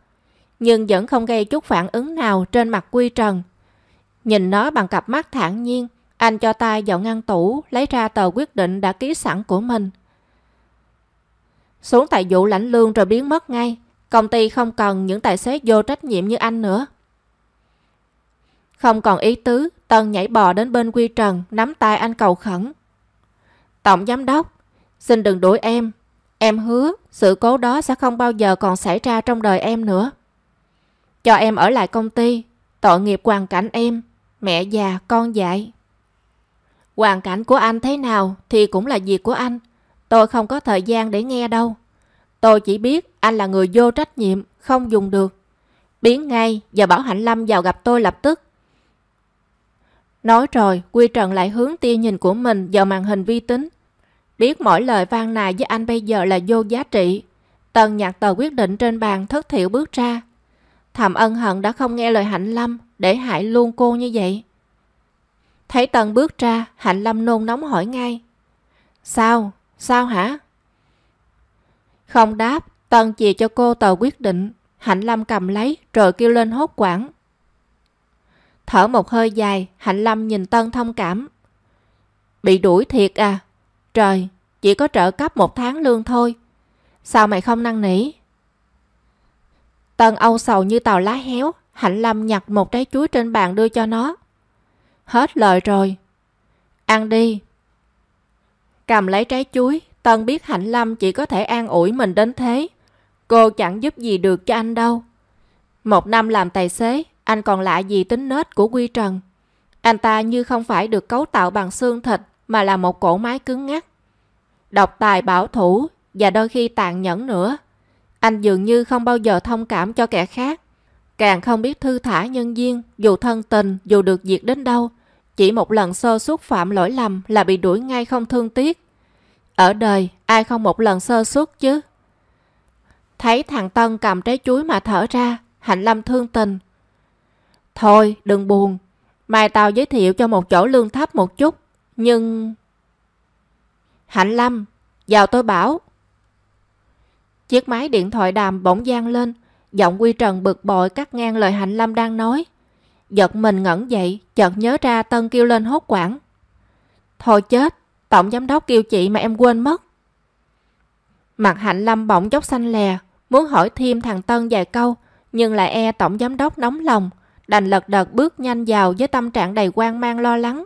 Nhưng vẫn không gây chút phản ứng nào trên mặt Quy Trần. Nhìn nó bằng cặp mắt thản nhiên, anh cho tay vào ngăn tủ, lấy ra tờ quyết định đã ký sẵn của mình. Xuống tại vụ lãnh lương rồi biến mất ngay. Công ty không cần những tài xế vô trách nhiệm như anh nữa. Không còn ý tứ, Tân nhảy bò đến bên Quy Trần, nắm tay anh cầu khẩn. Tổng giám đốc, xin đừng đuổi em. Em hứa sự cố đó sẽ không bao giờ còn xảy ra trong đời em nữa. Cho em ở lại công ty, tội nghiệp hoàn cảnh em, mẹ già, con dạy. Hoàn cảnh của anh thế nào thì cũng là việc của anh. Tôi không có thời gian để nghe đâu. Tôi chỉ biết anh là người vô trách nhiệm, không dùng được. Biến ngay và bảo Hạnh Lâm vào gặp tôi lập tức. Nói rồi, Quy Trần lại hướng tia nhìn của mình vào màn hình vi tính. Biết mỗi lời van nài với anh bây giờ là vô giá trị. Tần nhặt tờ quyết định trên bàn thất thiểu bước ra. Thầm ân hận đã không nghe lời Hạnh Lâm để hại luôn cô như vậy. Thấy Tần bước ra, Hạnh Lâm nôn nóng hỏi ngay. Sao? Sao hả? Không đáp, Tần chỉ cho cô tờ quyết định. Hạnh Lâm cầm lấy rồi kêu lên hốt quảng. Thở một hơi dài, Hạnh Lâm nhìn Tân thông cảm. Bị đuổi thiệt à? Trời, chỉ có trợ cấp một tháng lương thôi. Sao mày không năn nỉ? Tân âu sầu như tàu lá héo, Hạnh Lâm nhặt một trái chuối trên bàn đưa cho nó. Hết lời rồi. Ăn đi. Cầm lấy trái chuối, Tân biết Hạnh Lâm chỉ có thể an ủi mình đến thế. Cô chẳng giúp gì được cho anh đâu. Một năm làm tài xế, anh còn lạ gì tính nết của Quy Trần. Anh ta như không phải được cấu tạo bằng xương thịt mà là một cổ máy cứng ngắc. Độc tài bảo thủ và đôi khi tàn nhẫn nữa. Anh dường như không bao giờ thông cảm cho kẻ khác. Càng không biết thư thả nhân viên, dù thân tình, dù được diệt đến đâu. Chỉ một lần sơ suất phạm lỗi lầm là bị đuổi ngay không thương tiếc. Ở đời, ai không một lần sơ suất chứ? Thấy thằng Tân cầm trái chuối mà thở ra, Hạnh Lâm thương tình. Thôi, đừng buồn. Mai tao giới thiệu cho một chỗ lương thấp một chút. Nhưng... Hạnh Lâm, vào tôi bảo. Chiếc máy điện thoại đàm bỗng gian lên. Giọng Quy Trần bực bội cắt ngang lời Hạnh Lâm đang nói. Giật mình ngẩn dậy, chợt nhớ ra Tân kêu lên hốt quảng. Thôi chết, tổng giám đốc kêu chị mà em quên mất. Mặt Hạnh Lâm bỗng chốc xanh lè, muốn hỏi thêm thằng Tân vài câu, nhưng lại e tổng giám đốc nóng lòng, đành lật đật bước nhanh vào với tâm trạng đầy quan mang lo lắng.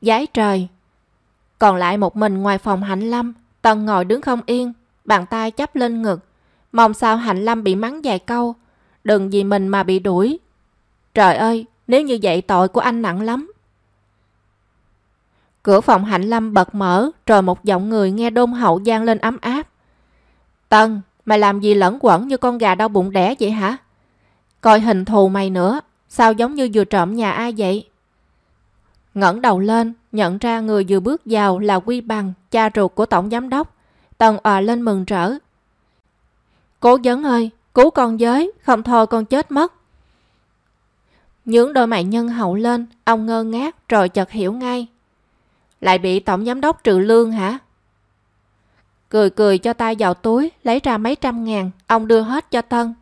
Giái trời! Còn lại một mình ngoài phòng Hạnh Lâm, tần ngồi đứng không yên, bàn tay chắp lên ngực, mong sao Hạnh Lâm bị mắng vài câu, đừng vì mình mà bị đuổi. Trời ơi, nếu như vậy tội của anh nặng lắm. Cửa phòng Hạnh Lâm bật mở, rồi một giọng người nghe đôn hậu gian lên ấm áp. tần Mày làm gì lẫn quẩn như con gà đau bụng đẻ vậy hả? Coi hình thù mày nữa, sao giống như vừa trộm nhà ai vậy? ngẩng đầu lên, nhận ra người vừa bước vào là Quy Bằng, cha ruột của tổng giám đốc. Tần òa lên mừng rỡ. Cố vấn ơi, cứu con giới không thôi con chết mất. những đôi mày nhân hậu lên, ông ngơ ngác rồi chợt hiểu ngay. Lại bị tổng giám đốc trừ lương hả? Cười cười cho tay vào túi, lấy ra mấy trăm ngàn, ông đưa hết cho Tân.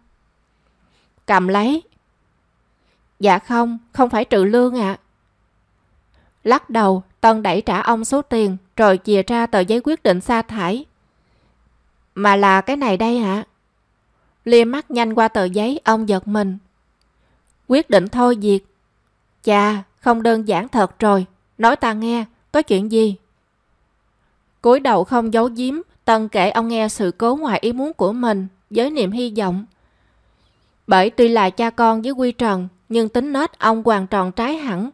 Cầm lấy. Dạ không, không phải trừ lương ạ. À. Lắc đầu, Tân đẩy trả ông số tiền, rồi chìa ra tờ giấy quyết định sa thải. Mà là cái này đây hả? Liêm mắt nhanh qua tờ giấy, ông giật mình. Quyết định thôi việc. Chà, không đơn giản thật rồi. Nói ta nghe, có chuyện gì? cúi đầu không giấu giếm, Tân kể ông nghe sự cố ngoài ý muốn của mình với niềm hy vọng. Bởi tuy là cha con với Quy Trần, nhưng tính nết ông hoàn toàn trái hẳn.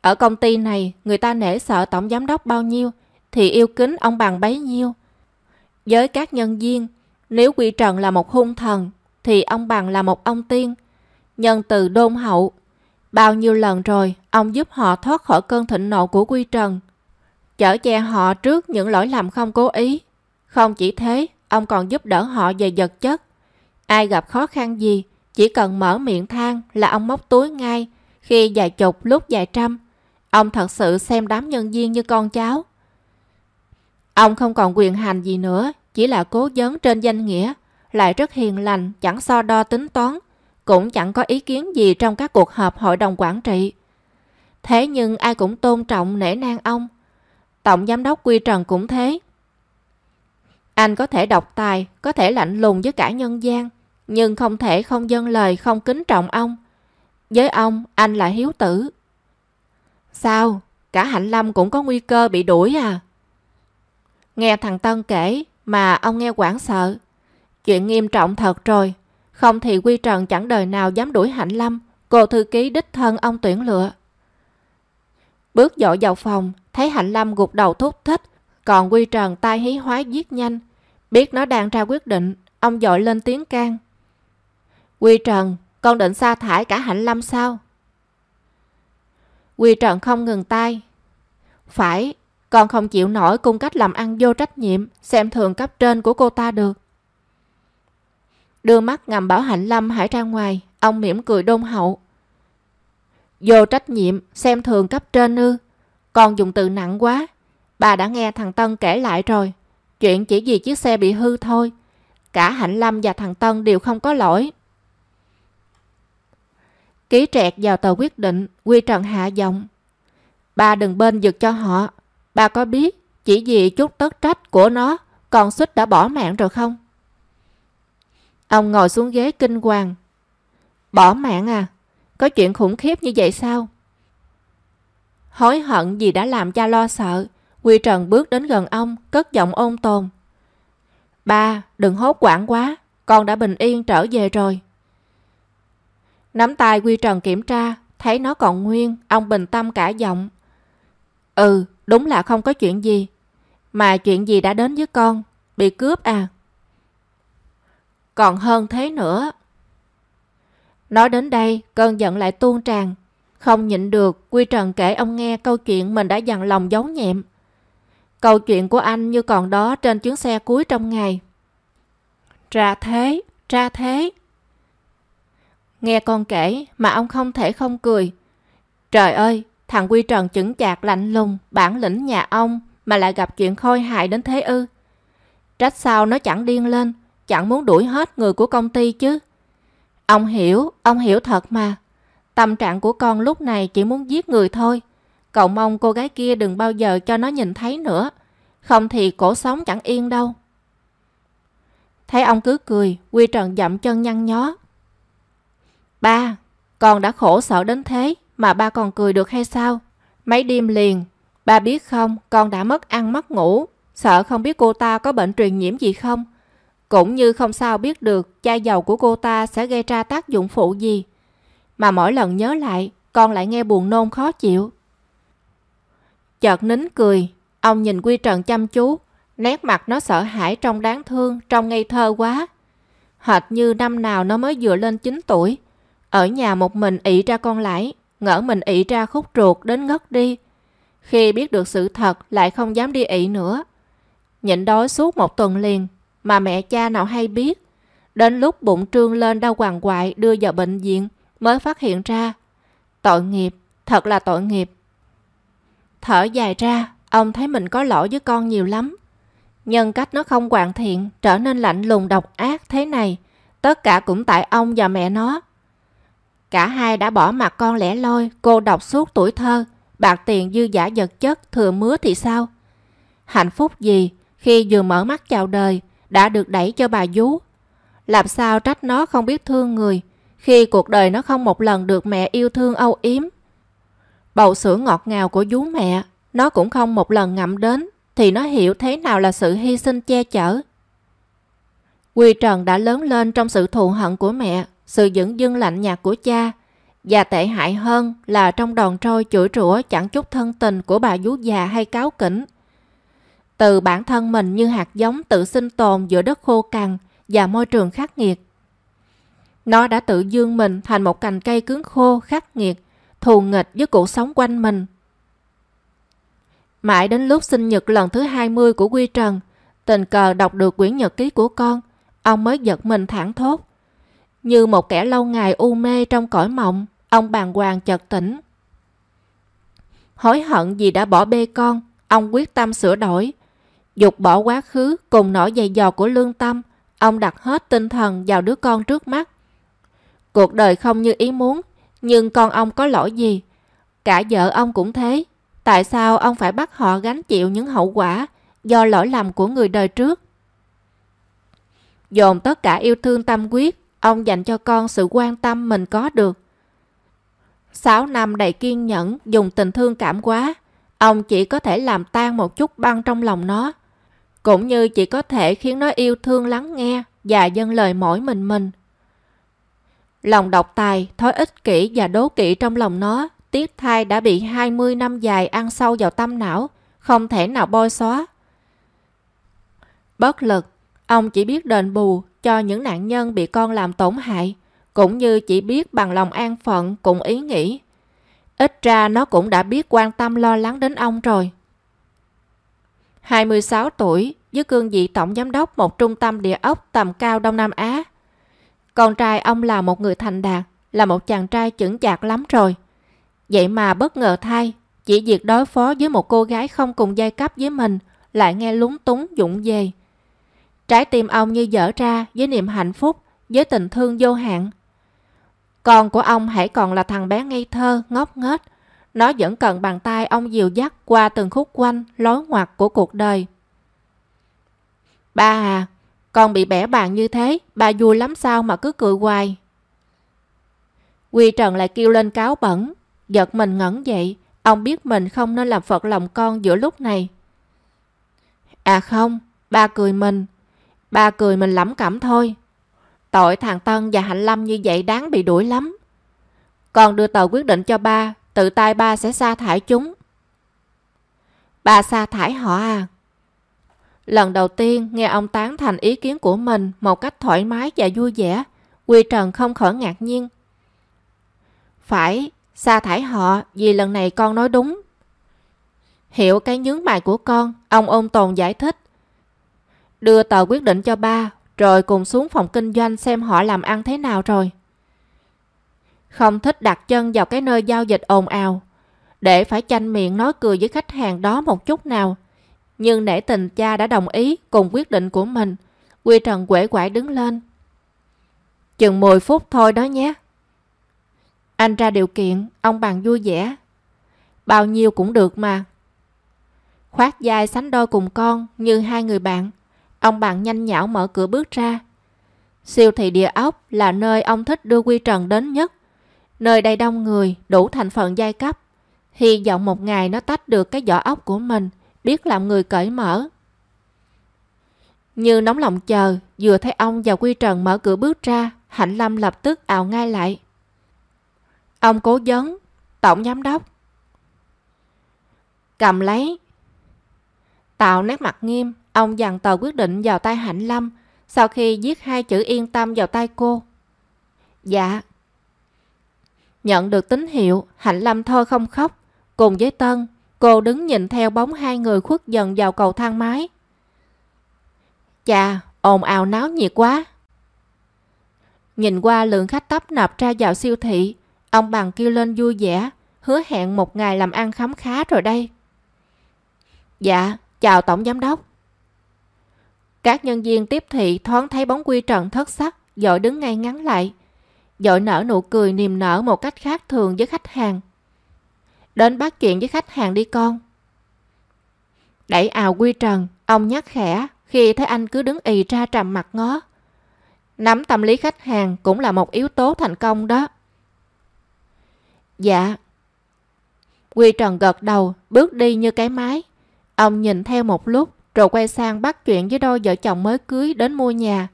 Ở công ty này, người ta nể sợ tổng giám đốc bao nhiêu, thì yêu kính ông bằng bấy nhiêu. Với các nhân viên, nếu Quy Trần là một hung thần, thì ông bằng là một ông tiên. Nhân từ đôn hậu, bao nhiêu lần rồi ông giúp họ thoát khỏi cơn thịnh nộ của Quy Trần. Chở che họ trước những lỗi lầm không cố ý. Không chỉ thế, ông còn giúp đỡ họ về vật chất. Ai gặp khó khăn gì, chỉ cần mở miệng than là ông móc túi ngay, khi vài chục lúc vài trăm. Ông thật sự xem đám nhân viên như con cháu. Ông không còn quyền hành gì nữa, chỉ là cố vấn trên danh nghĩa, lại rất hiền lành, chẳng so đo tính toán, cũng chẳng có ý kiến gì trong các cuộc họp hội đồng quản trị. Thế nhưng ai cũng tôn trọng nể nang ông. Tổng giám đốc Quy Trần cũng thế. Anh có thể độc tài, có thể lạnh lùng với cả nhân gian, nhưng không thể không dâng lời không kính trọng ông. Với ông, anh là hiếu tử. Sao? Cả Hạnh Lâm cũng có nguy cơ bị đuổi à? Nghe thằng Tân kể mà ông nghe quảng sợ. Chuyện nghiêm trọng thật rồi. Không thì Quy Trần chẳng đời nào dám đuổi Hạnh Lâm, cô thư ký đích thân ông tuyển lựa. Bước dội vào phòng, thấy Hạnh Lâm gục đầu thúc thích, còn Quy Trần tai hí hoái giết nhanh. Biết nó đang ra quyết định, ông dội lên tiếng can. Quy Trần, con định sa thải cả Hạnh Lâm sao? Quy Trần không ngừng tay. Phải, con không chịu nổi cung cách làm ăn vô trách nhiệm, xem thường cấp trên của cô ta được. Đưa mắt ngầm bảo Hạnh Lâm hãy ra ngoài, ông mỉm cười đôn hậu. Vô trách nhiệm, xem thường cấp trên ư. Con dùng từ nặng quá. Bà đã nghe thằng Tân kể lại rồi. Chuyện chỉ vì chiếc xe bị hư thôi. Cả Hạnh Lâm và thằng Tân đều không có lỗi. Ký trẹt vào tờ quyết định, Quy Trần hạ giọng. Bà đừng bên giật cho họ. Bà có biết chỉ vì chút tất trách của nó, con suýt đã bỏ mạng rồi không? Ông ngồi xuống ghế kinh hoàng. Bỏ mạng à? Có chuyện khủng khiếp như vậy sao? Hối hận vì đã làm cha lo sợ. Quy Trần bước đến gần ông, cất giọng ôn tồn. Ba, đừng hốt quảng quá, con đã bình yên trở về rồi. Nắm tay Quy Trần kiểm tra, thấy nó còn nguyên, ông bình tâm cả giọng. Ừ, đúng là không có chuyện gì. Mà chuyện gì đã đến với con? Bị cướp à? Còn hơn thế nữa. Nói đến đây, cơn giận lại tuôn tràn. Không nhịn được, Quy Trần kể ông nghe câu chuyện mình đã dằn lòng giấu nhẹm. Câu chuyện của anh như còn đó trên chuyến xe cuối trong ngày. Ra thế, ra thế. Nghe con kể mà ông không thể không cười. Trời ơi, thằng Quy Trần chững chạc lạnh lùng, bản lĩnh nhà ông mà lại gặp chuyện khôi hại đến thế ư. Trách sao nó chẳng điên lên, chẳng muốn đuổi hết người của công ty chứ. Ông hiểu, ông hiểu thật mà. Tâm trạng của con lúc này chỉ muốn giết người thôi. Cậu mong cô gái kia đừng bao giờ cho nó nhìn thấy nữa. Không thì cổ sống chẳng yên đâu. Thấy ông cứ cười, Quy Trần dậm chân nhăn nhó. Ba, con đã khổ sở đến thế mà ba còn cười được hay sao? Mấy đêm liền, ba biết không, con đã mất ăn mất ngủ, sợ không biết cô ta có bệnh truyền nhiễm gì không? Cũng như không sao biết được chai dầu của cô ta sẽ gây ra tác dụng phụ gì. Mà mỗi lần nhớ lại, con lại nghe buồn nôn khó chịu. Chợt nín cười, ông nhìn Quy Trần chăm chú, nét mặt nó sợ hãi trong đáng thương, trong ngây thơ quá. hệt như năm nào nó mới vừa lên 9 tuổi. Ở nhà một mình ị ra con lãi, ngỡ mình ị ra khúc ruột đến ngất đi. Khi biết được sự thật lại không dám đi ị nữa. Nhịn đói suốt một tuần liền, mà mẹ cha nào hay biết. Đến lúc bụng trương lên đau hoàng quại đưa vào bệnh viện mới phát hiện ra. Tội nghiệp, thật là tội nghiệp. Thở dài ra, ông thấy mình có lỗi với con nhiều lắm. Nhân cách nó không hoàn thiện, trở nên lạnh lùng độc ác thế này. Tất cả cũng tại ông và mẹ nó. Cả hai đã bỏ mặt con lẻ loi, cô đọc suốt tuổi thơ. Bạc tiền dư giả vật chất, thừa mứa thì sao? Hạnh phúc gì khi vừa mở mắt chào đời đã được đẩy cho bà vú? Làm sao trách nó không biết thương người khi cuộc đời nó không một lần được mẹ yêu thương âu yếm? Bầu sữa ngọt ngào của vú mẹ nó cũng không một lần ngậm đến thì nó hiểu thế nào là sự hy sinh che chở. Quy Trần đã lớn lên trong sự thù hận của mẹ, sự dững dưng lạnh nhạt của cha, và tệ hại hơn là trong đòn trôi chửi rủa chẳng chút thân tình của bà vú già hay cáo kỉnh. Từ bản thân mình như hạt giống tự sinh tồn giữa đất khô cằn và môi trường khắc nghiệt. Nó đã tự dương mình thành một cành cây cứng khô khắc nghiệt, thù nghịch với cuộc sống quanh mình Mãi đến lúc sinh nhật lần thứ 20 của Quy Trần, tình cờ đọc được quyển nhật ký của con, ông mới giật mình thẳng thốt. Như một kẻ lâu ngày u mê trong cõi mộng, ông bàng hoàng chợt tỉnh. Hối hận vì đã bỏ bê con, ông quyết tâm sửa đổi. Dục bỏ quá khứ cùng nỗi dày dò của lương tâm, ông đặt hết tinh thần vào đứa con trước mắt. Cuộc đời không như ý muốn, nhưng con ông có lỗi gì? Cả vợ ông cũng thế, Tại sao ông phải bắt họ gánh chịu những hậu quả do lỗi lầm của người đời trước? Dồn tất cả yêu thương tâm quyết, ông dành cho con sự quan tâm mình có được. Sáu năm đầy kiên nhẫn, dùng tình thương cảm quá, ông chỉ có thể làm tan một chút băng trong lòng nó. Cũng như chỉ có thể khiến nó yêu thương lắng nghe và dâng lời mỗi mình mình. Lòng độc tài, thói ích kỷ và đố kỵ trong lòng nó Tiết thai đã bị 20 năm dài ăn sâu vào tâm não, không thể nào bôi xóa. Bất lực, ông chỉ biết đền bù cho những nạn nhân bị con làm tổn hại, cũng như chỉ biết bằng lòng an phận cùng ý nghĩ. Ít ra nó cũng đã biết quan tâm lo lắng đến ông rồi. 26 tuổi, với cương vị tổng giám đốc một trung tâm địa ốc tầm cao Đông Nam Á. Con trai ông là một người thành đạt, là một chàng trai chững chạc lắm rồi. Vậy mà bất ngờ thay, chỉ việc đối phó với một cô gái không cùng giai cấp với mình lại nghe lúng túng dũng về. Trái tim ông như dở ra với niềm hạnh phúc, với tình thương vô hạn. Con của ông hãy còn là thằng bé ngây thơ, ngốc nghếch. Nó vẫn cần bàn tay ông dìu dắt qua từng khúc quanh, lối ngoặt của cuộc đời. Ba à, con bị bẻ bàn như thế, ba vui lắm sao mà cứ cười hoài. Quy Trần lại kêu lên cáo bẩn, Giật mình ngẩn dậy, ông biết mình không nên làm phật lòng con giữa lúc này. À không, ba cười mình. Ba cười mình lắm cẩm thôi. Tội thằng Tân và Hạnh Lâm như vậy đáng bị đuổi lắm. Con đưa tờ quyết định cho ba, tự tay ba sẽ sa thải chúng. Ba sa thải họ à? Lần đầu tiên nghe ông tán thành ý kiến của mình một cách thoải mái và vui vẻ, Quy Trần không khỏi ngạc nhiên. Phải, Sa thải họ vì lần này con nói đúng. Hiểu cái nhướng mày của con, ông ôn tồn giải thích. Đưa tờ quyết định cho ba, rồi cùng xuống phòng kinh doanh xem họ làm ăn thế nào rồi. Không thích đặt chân vào cái nơi giao dịch ồn ào, để phải chanh miệng nói cười với khách hàng đó một chút nào. Nhưng nể tình cha đã đồng ý cùng quyết định của mình, Quy Trần quể quải đứng lên. Chừng 10 phút thôi đó nhé. Anh ra điều kiện, ông bằng vui vẻ. Bao nhiêu cũng được mà. Khoát dài sánh đôi cùng con như hai người bạn. Ông bạn nhanh nhảo mở cửa bước ra. Siêu thị địa ốc là nơi ông thích đưa Quy Trần đến nhất. Nơi đây đông người, đủ thành phần giai cấp. Hy vọng một ngày nó tách được cái vỏ ốc của mình, biết làm người cởi mở. Như nóng lòng chờ, vừa thấy ông và Quy Trần mở cửa bước ra, Hạnh Lâm lập tức ảo ngay lại. Ông cố vấn, tổng giám đốc. Cầm lấy. Tạo nét mặt nghiêm, ông dặn tờ quyết định vào tay Hạnh Lâm, sau khi viết hai chữ yên tâm vào tay cô. Dạ. Nhận được tín hiệu, Hạnh Lâm thôi không khóc. Cùng với Tân, cô đứng nhìn theo bóng hai người khuất dần vào cầu thang máy. Chà, ồn ào náo nhiệt quá. Nhìn qua lượng khách tấp nập ra vào siêu thị, ông bằng kêu lên vui vẻ, hứa hẹn một ngày làm ăn khấm khá rồi đây. Dạ, chào Tổng Giám Đốc. Các nhân viên tiếp thị thoáng thấy bóng quy trần thất sắc, dội đứng ngay ngắn lại. Dội nở nụ cười niềm nở một cách khác thường với khách hàng. Đến bắt chuyện với khách hàng đi con. Đẩy ào quy trần, ông nhắc khẽ khi thấy anh cứ đứng ì ra trầm mặt ngó. Nắm tâm lý khách hàng cũng là một yếu tố thành công đó. Dạ. Quy Trần gật đầu, bước đi như cái máy. Ông nhìn theo một lúc, rồi quay sang bắt chuyện với đôi vợ chồng mới cưới đến mua nhà.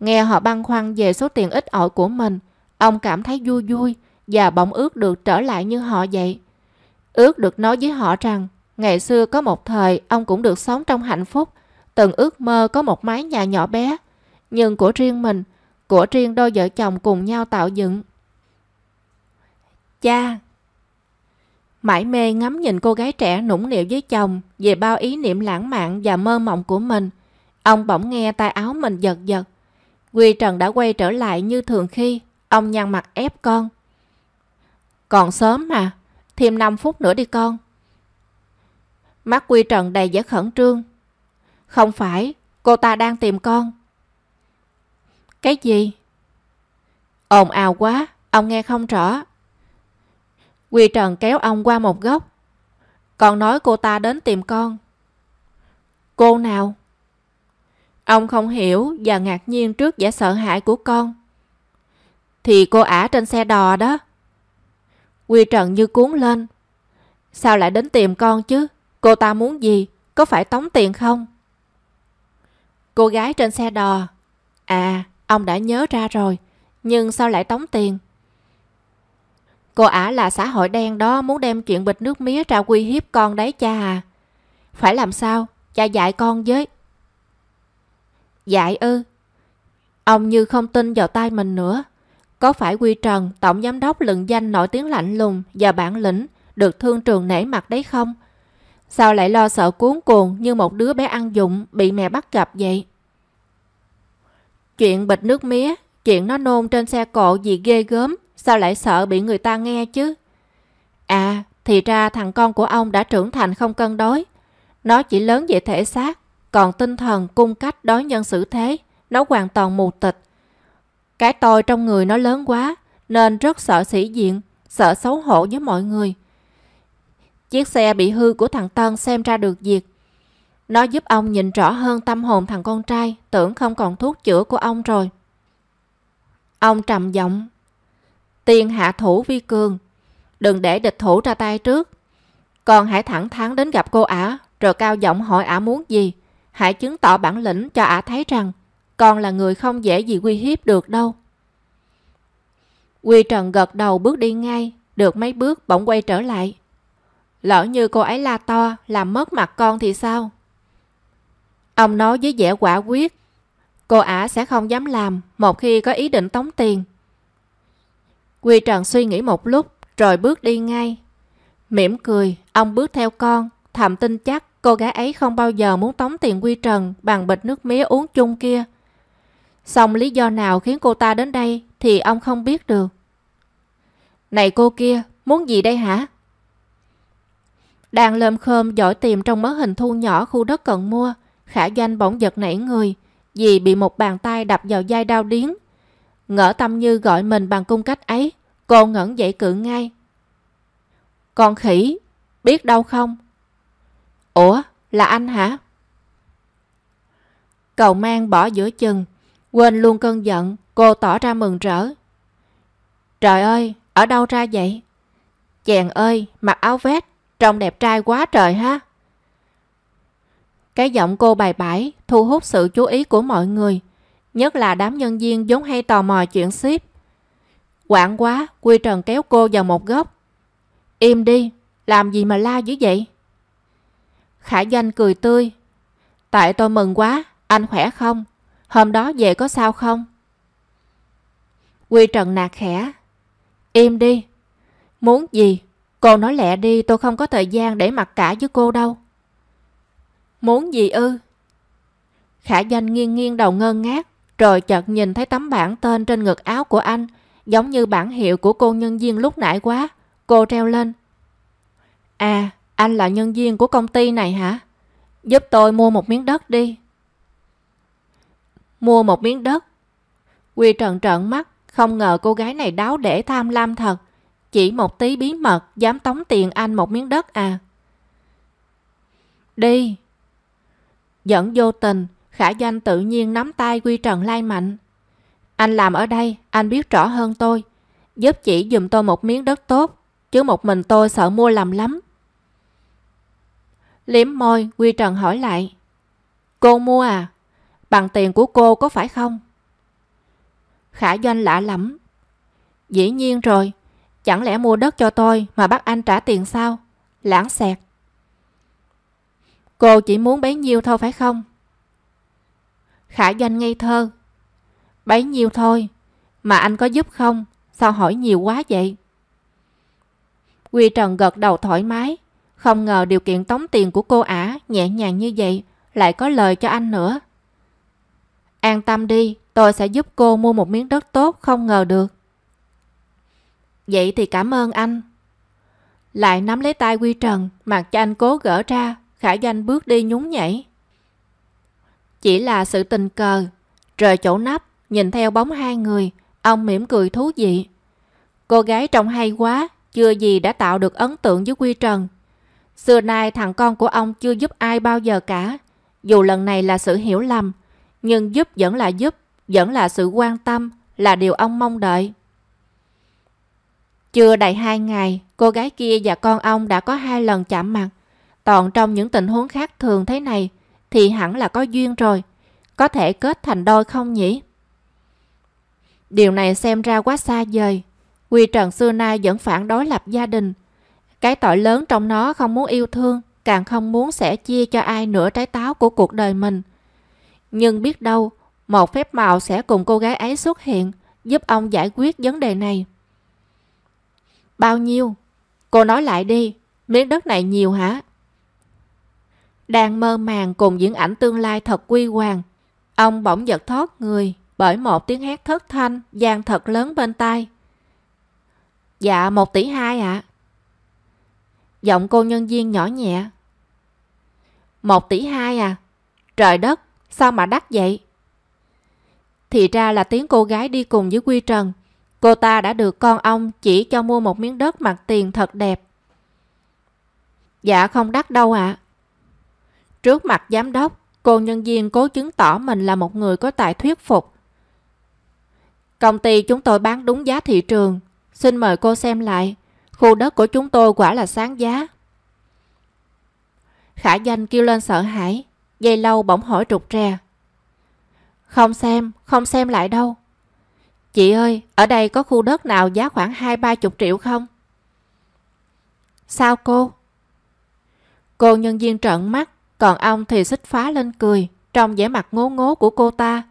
Nghe họ băn khoăn về số tiền ít ỏi của mình, ông cảm thấy vui vui và bỗng ước được trở lại như họ vậy. Ước được nói với họ rằng, ngày xưa có một thời ông cũng được sống trong hạnh phúc, từng ước mơ có một mái nhà nhỏ bé, nhưng của riêng mình, của riêng đôi vợ chồng cùng nhau tạo dựng. Cha Mãi mê ngắm nhìn cô gái trẻ nũng nịu với chồng về bao ý niệm lãng mạn và mơ mộng của mình. Ông bỗng nghe tay áo mình giật giật. Quy Trần đã quay trở lại như thường khi, ông nhăn mặt ép con. Còn sớm mà, thêm 5 phút nữa đi con. Mắt Quy Trần đầy vẻ khẩn trương. Không phải, cô ta đang tìm con. Cái gì? Ồn ào quá, ông nghe không rõ. Quy Trần kéo ông qua một góc. Còn nói cô ta đến tìm con. Cô nào? Ông không hiểu và ngạc nhiên trước vẻ sợ hãi của con. Thì cô ả trên xe đò đó. Quy Trần như cuốn lên. Sao lại đến tìm con chứ? Cô ta muốn gì? Có phải tống tiền không? Cô gái trên xe đò. À, ông đã nhớ ra rồi. Nhưng sao lại tống tiền? Cô ả là xã hội đen đó muốn đem chuyện bịch nước mía ra quy hiếp con đấy cha à. Phải làm sao? Cha dạy con với. Dạy ư? Ông như không tin vào tay mình nữa. Có phải Quy Trần, tổng giám đốc lừng danh nổi tiếng lạnh lùng và bản lĩnh, được thương trường nể mặt đấy không? Sao lại lo sợ cuốn cuồng như một đứa bé ăn dụng bị mẹ bắt gặp vậy? Chuyện bịch nước mía, chuyện nó nôn trên xe cộ gì ghê gớm, sao lại sợ bị người ta nghe chứ? À, thì ra thằng con của ông đã trưởng thành không cân đối. Nó chỉ lớn về thể xác, còn tinh thần cung cách đối nhân xử thế, nó hoàn toàn mù tịch. Cái tôi trong người nó lớn quá, nên rất sợ sĩ diện, sợ xấu hổ với mọi người. Chiếc xe bị hư của thằng Tân xem ra được việc. Nó giúp ông nhìn rõ hơn tâm hồn thằng con trai, tưởng không còn thuốc chữa của ông rồi. Ông trầm giọng tiền hạ thủ vi cường. Đừng để địch thủ ra tay trước. còn hãy thẳng thắn đến gặp cô ả, rồi cao giọng hỏi ả muốn gì. Hãy chứng tỏ bản lĩnh cho ả thấy rằng con là người không dễ gì uy hiếp được đâu. Quy Trần gật đầu bước đi ngay, được mấy bước bỗng quay trở lại. Lỡ như cô ấy la to, làm mất mặt con thì sao? Ông nói với vẻ quả quyết, cô ả sẽ không dám làm một khi có ý định tống tiền. Quy Trần suy nghĩ một lúc, rồi bước đi ngay. Mỉm cười, ông bước theo con, thầm tin chắc cô gái ấy không bao giờ muốn tống tiền Quy Trần bằng bịch nước mía uống chung kia. Xong lý do nào khiến cô ta đến đây thì ông không biết được. Này cô kia, muốn gì đây hả? Đang lơm khơm dõi tìm trong mớ hình thu nhỏ khu đất cần mua, khả doanh bỗng giật nảy người vì bị một bàn tay đập vào vai đau điếng. Ngỡ tâm như gọi mình bằng cung cách ấy, cô ngẩn dậy cự ngay. Con khỉ, biết đâu không? Ủa, là anh hả? Cầu mang bỏ giữa chừng, quên luôn cơn giận, cô tỏ ra mừng rỡ. Trời ơi, ở đâu ra vậy? Chàng ơi, mặc áo vest, trông đẹp trai quá trời ha. Cái giọng cô bài bãi thu hút sự chú ý của mọi người, nhất là đám nhân viên vốn hay tò mò chuyện ship. Quảng quá, Quy Trần kéo cô vào một góc. Im đi, làm gì mà la dữ vậy? Khả Doanh cười tươi. Tại tôi mừng quá, anh khỏe không? Hôm đó về có sao không? Quy Trần nạt khẽ. Im đi. Muốn gì? Cô nói lẹ đi tôi không có thời gian để mặc cả với cô đâu. Muốn gì ư? Khả danh nghiêng nghiêng đầu ngơ ngác, rồi chợt nhìn thấy tấm bảng tên trên ngực áo của anh, giống như bản hiệu của cô nhân viên lúc nãy quá. Cô treo lên. À, anh là nhân viên của công ty này hả? Giúp tôi mua một miếng đất đi. Mua một miếng đất? Quy trần trợn mắt, không ngờ cô gái này đáo để tham lam thật. Chỉ một tí bí mật dám tống tiền anh một miếng đất à? Đi. Dẫn vô tình, Khả Doanh tự nhiên nắm tay Quy Trần lai mạnh. Anh làm ở đây, anh biết rõ hơn tôi. Giúp chỉ dùm tôi một miếng đất tốt, chứ một mình tôi sợ mua lầm lắm. Liếm môi, Quy Trần hỏi lại. Cô mua à? Bằng tiền của cô có phải không? Khả Doanh lạ lắm. Dĩ nhiên rồi, chẳng lẽ mua đất cho tôi mà bắt anh trả tiền sao? Lãng xẹt. Cô chỉ muốn bấy nhiêu thôi phải không? Khả danh ngây thơ. Bấy nhiêu thôi, mà anh có giúp không? Sao hỏi nhiều quá vậy? Quy Trần gật đầu thoải mái. Không ngờ điều kiện tống tiền của cô ả nhẹ nhàng như vậy lại có lời cho anh nữa. An tâm đi, tôi sẽ giúp cô mua một miếng đất tốt không ngờ được. Vậy thì cảm ơn anh. Lại nắm lấy tay Quy Trần, mặc cho anh cố gỡ ra, khả danh bước đi nhún nhảy. Chỉ là sự tình cờ, Trời chỗ nắp, nhìn theo bóng hai người, ông mỉm cười thú vị. Cô gái trông hay quá, chưa gì đã tạo được ấn tượng với Quy Trần. Xưa nay thằng con của ông chưa giúp ai bao giờ cả. Dù lần này là sự hiểu lầm, nhưng giúp vẫn là giúp, vẫn là sự quan tâm, là điều ông mong đợi. Chưa đầy hai ngày, cô gái kia và con ông đã có hai lần chạm mặt. Toàn trong những tình huống khác thường thế này, thì hẳn là có duyên rồi. Có thể kết thành đôi không nhỉ? Điều này xem ra quá xa vời. Quy Trần xưa nay vẫn phản đối lập gia đình. Cái tội lớn trong nó không muốn yêu thương, càng không muốn sẻ chia cho ai nửa trái táo của cuộc đời mình. Nhưng biết đâu, một phép màu sẽ cùng cô gái ấy xuất hiện, giúp ông giải quyết vấn đề này. Bao nhiêu? Cô nói lại đi, miếng đất này nhiều hả? Đang mơ màng cùng những ảnh tương lai thật quy hoàng. Ông bỗng giật thoát người bởi một tiếng hét thất thanh, gian thật lớn bên tai. Dạ, một tỷ hai ạ. Giọng cô nhân viên nhỏ nhẹ. Một tỷ hai à? Trời đất, sao mà đắt vậy? Thì ra là tiếng cô gái đi cùng với Quy Trần. Cô ta đã được con ông chỉ cho mua một miếng đất mặt tiền thật đẹp. Dạ không đắt đâu ạ. Trước mặt giám đốc, cô nhân viên cố chứng tỏ mình là một người có tài thuyết phục. Công ty chúng tôi bán đúng giá thị trường. Xin mời cô xem lại. Khu đất của chúng tôi quả là sáng giá. Khả danh kêu lên sợ hãi. Dây lâu bỗng hỏi trục trè. Không xem, không xem lại đâu. Chị ơi, ở đây có khu đất nào giá khoảng hai ba chục triệu không? Sao cô? Cô nhân viên trợn mắt, còn ông thì xích phá lên cười, trong vẻ mặt ngố ngố của cô ta.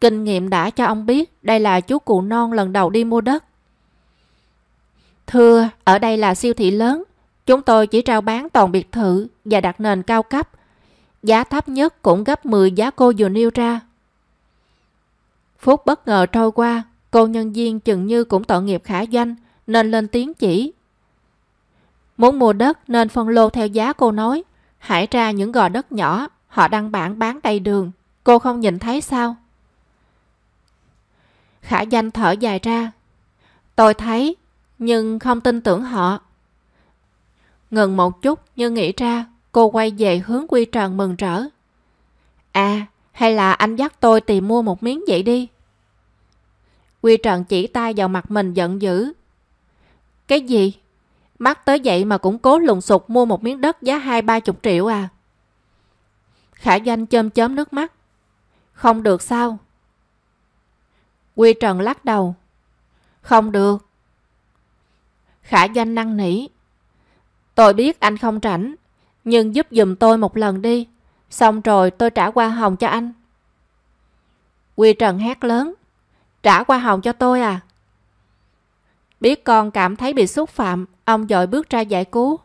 Kinh nghiệm đã cho ông biết đây là chú cụ non lần đầu đi mua đất. Thưa, ở đây là siêu thị lớn. Chúng tôi chỉ trao bán toàn biệt thự và đặt nền cao cấp. Giá thấp nhất cũng gấp 10 giá cô vừa nêu ra. Phút bất ngờ trôi qua, cô nhân viên chừng như cũng tội nghiệp khả doanh nên lên tiếng chỉ. Muốn mua đất nên phân lô theo giá cô nói. Hãy ra những gò đất nhỏ, họ đăng bản bán đầy đường. Cô không nhìn thấy sao? Khả danh thở dài ra. Tôi thấy, nhưng không tin tưởng họ. Ngừng một chút như nghĩ ra, cô quay về hướng Quy Trần mừng rỡ. À, hay là anh dắt tôi tìm mua một miếng vậy đi. Quy Trần chỉ tay vào mặt mình giận dữ. Cái gì? Mắc tới vậy mà cũng cố lùng sục mua một miếng đất giá hai ba chục triệu à? Khả doanh chôm chớm nước mắt. Không được sao? Quy Trần lắc đầu. Không được. Khả doanh năng nỉ. Tôi biết anh không rảnh, nhưng giúp dùm tôi một lần đi. Xong rồi tôi trả qua hồng cho anh. Quy Trần hét lớn. Trả qua hồng cho tôi à? Biết con cảm thấy bị xúc phạm, ông dội bước ra giải cứu.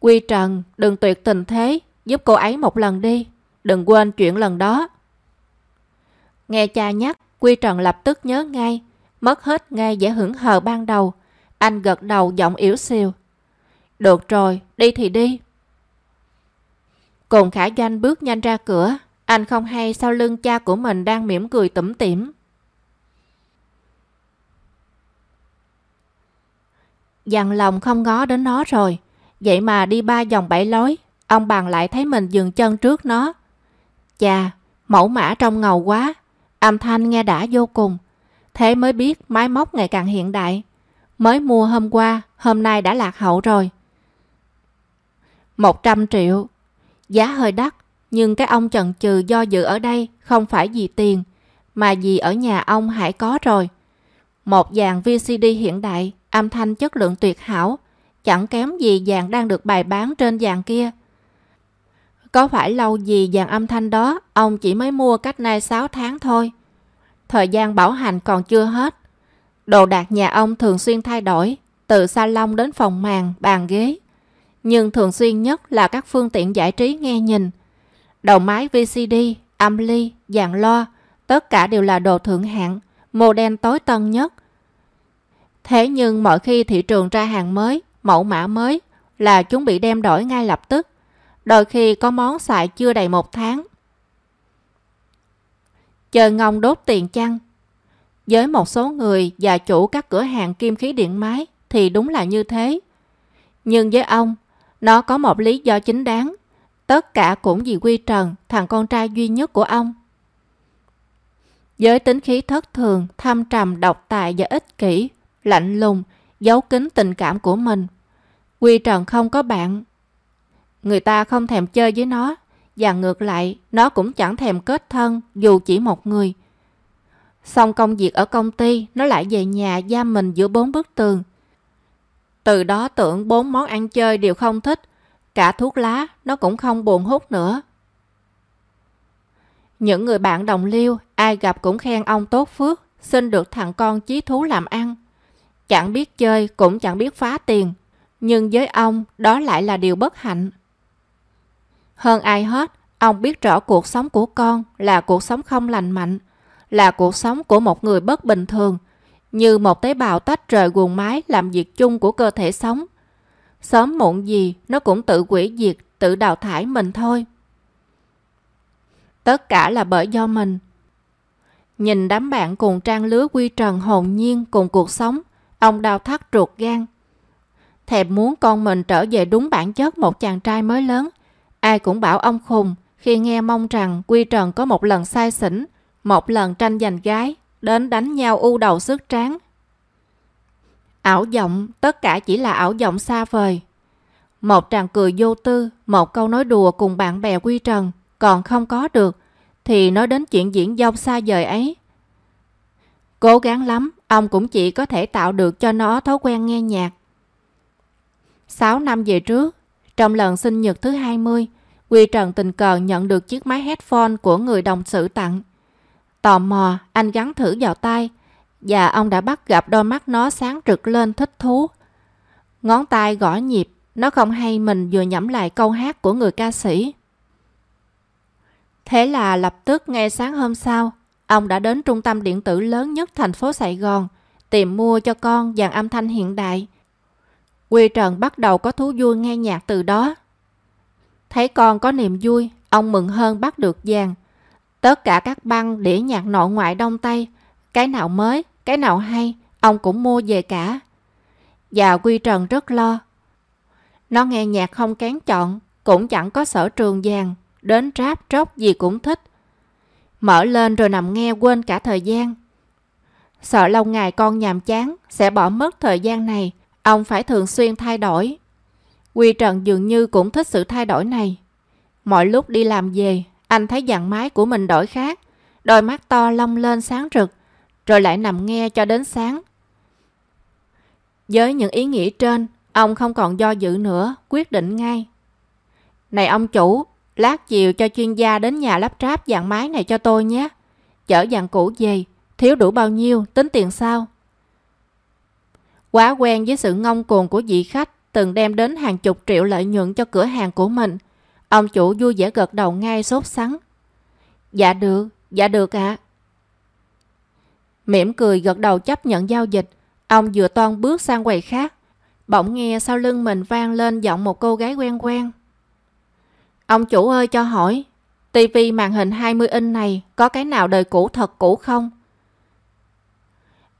Quy Trần, đừng tuyệt tình thế, giúp cô ấy một lần đi. Đừng quên chuyện lần đó. Nghe cha nhắc, Quy Trần lập tức nhớ ngay, mất hết ngay vẻ hững hờ ban đầu. Anh gật đầu giọng yếu xìu. Được rồi, đi thì đi. Cùng Khả Doanh bước nhanh ra cửa, anh không hay sau lưng cha của mình đang mỉm cười tủm tỉm. Dằn lòng không ngó đến nó rồi, vậy mà đi ba vòng bảy lối, ông bằng lại thấy mình dừng chân trước nó. Chà, mẫu mã trông ngầu quá, âm thanh nghe đã vô cùng. Thế mới biết máy móc ngày càng hiện đại. Mới mua hôm qua, hôm nay đã lạc hậu rồi. 100 triệu. Giá hơi đắt, nhưng cái ông chần chừ do dự ở đây không phải vì tiền, mà vì ở nhà ông Hải có rồi. Một dàn VCD hiện đại, âm thanh chất lượng tuyệt hảo, chẳng kém gì dàn đang được bày bán trên dàn kia. Có phải lâu gì dàn âm thanh đó ông chỉ mới mua cách nay 6 tháng thôi. Thời gian bảo hành còn chưa hết. Đồ đạc nhà ông thường xuyên thay đổi, từ salon đến phòng màn, bàn ghế. Nhưng thường xuyên nhất là các phương tiện giải trí nghe nhìn. Đầu máy VCD, âm ly, dàn loa, tất cả đều là đồ thượng hạng, model tối tân nhất. Thế nhưng mọi khi thị trường ra hàng mới, mẫu mã mới là chúng bị đem đổi ngay lập tức. Đôi khi có món xài chưa đầy một tháng. Chờ ngông đốt tiền chăng? Với một số người và chủ các cửa hàng kim khí điện máy thì đúng là như thế. Nhưng với ông, nó có một lý do chính đáng. Tất cả cũng vì Quy Trần, thằng con trai duy nhất của ông. Với tính khí thất thường, thâm trầm, độc tài và ích kỷ, lạnh lùng, giấu kín tình cảm của mình. Quy Trần không có bạn. Người ta không thèm chơi với nó, và ngược lại, nó cũng chẳng thèm kết thân dù chỉ một người. Xong công việc ở công ty, nó lại về nhà giam mình giữa bốn bức tường. Từ đó tưởng bốn món ăn chơi đều không thích, cả thuốc lá nó cũng không buồn hút nữa. Những người bạn đồng liêu, ai gặp cũng khen ông tốt phước, xin được thằng con chí thú làm ăn. Chẳng biết chơi cũng chẳng biết phá tiền, nhưng với ông đó lại là điều bất hạnh. Hơn ai hết, ông biết rõ cuộc sống của con là cuộc sống không lành mạnh, là cuộc sống của một người bất bình thường, như một tế bào tách rời guồng máy làm việc chung của cơ thể sống. Sớm muộn gì nó cũng tự quỷ diệt, tự đào thải mình thôi. Tất cả là bởi do mình. Nhìn đám bạn cùng trang lứa quy trần hồn nhiên cùng cuộc sống, ông đau thắt ruột gan. Thèm muốn con mình trở về đúng bản chất một chàng trai mới lớn. Ai cũng bảo ông khùng khi nghe mong rằng Quy Trần có một lần sai xỉn, một lần tranh giành gái, đến đánh nhau u đầu sức tráng. Ảo vọng, tất cả chỉ là ảo vọng xa vời. Một tràng cười vô tư, một câu nói đùa cùng bạn bè Quy Trần, còn không có được, thì nói đến chuyện diễn dông xa vời ấy. Cố gắng lắm, ông cũng chỉ có thể tạo được cho nó thói quen nghe nhạc. 6 năm về trước, trong lần sinh nhật thứ 20, Quy Trần tình cờ nhận được chiếc máy headphone của người đồng sự tặng. Tò mò, anh gắn thử vào tay và ông đã bắt gặp đôi mắt nó sáng rực lên thích thú. Ngón tay gõ nhịp, nó không hay mình vừa nhẩm lại câu hát của người ca sĩ. Thế là lập tức ngay sáng hôm sau, ông đã đến trung tâm điện tử lớn nhất thành phố Sài Gòn tìm mua cho con dàn âm thanh hiện đại. Quy Trần bắt đầu có thú vui nghe nhạc từ đó. Thấy con có niềm vui, ông mừng hơn bắt được dàn. Tất cả các băng đĩa nhạc nội ngoại đông tây, cái nào mới, cái nào hay, ông cũng mua về cả. Và Quy Trần rất lo. Nó nghe nhạc không kén chọn, cũng chẳng có sở trường dàn đến rap tróc gì cũng thích. Mở lên rồi nằm nghe quên cả thời gian. Sợ lâu ngày con nhàm chán, sẽ bỏ mất thời gian này, ông phải thường xuyên thay đổi. Quy Trần dường như cũng thích sự thay đổi này. Mọi lúc đi làm về, anh thấy dàn máy của mình đổi khác, đôi mắt to long lên sáng rực, rồi lại nằm nghe cho đến sáng. Với những ý nghĩ trên, ông không còn do dự nữa, quyết định ngay. Này ông chủ, lát chiều cho chuyên gia đến nhà lắp ráp dàn máy này cho tôi nhé. chở dàn cũ về, thiếu đủ bao nhiêu, tính tiền sao? Quá quen với sự ngông cuồng của vị khách từng đem đến hàng chục triệu lợi nhuận cho cửa hàng của mình. Ông chủ vui vẻ gật đầu ngay sốt sắng. Dạ được, dạ được ạ. À. Mỉm cười gật đầu chấp nhận giao dịch. Ông vừa toan bước sang quầy khác. Bỗng nghe sau lưng mình vang lên giọng một cô gái quen quen. Ông chủ ơi cho hỏi, tivi màn hình 20 inch này có cái nào đời cũ thật cũ không?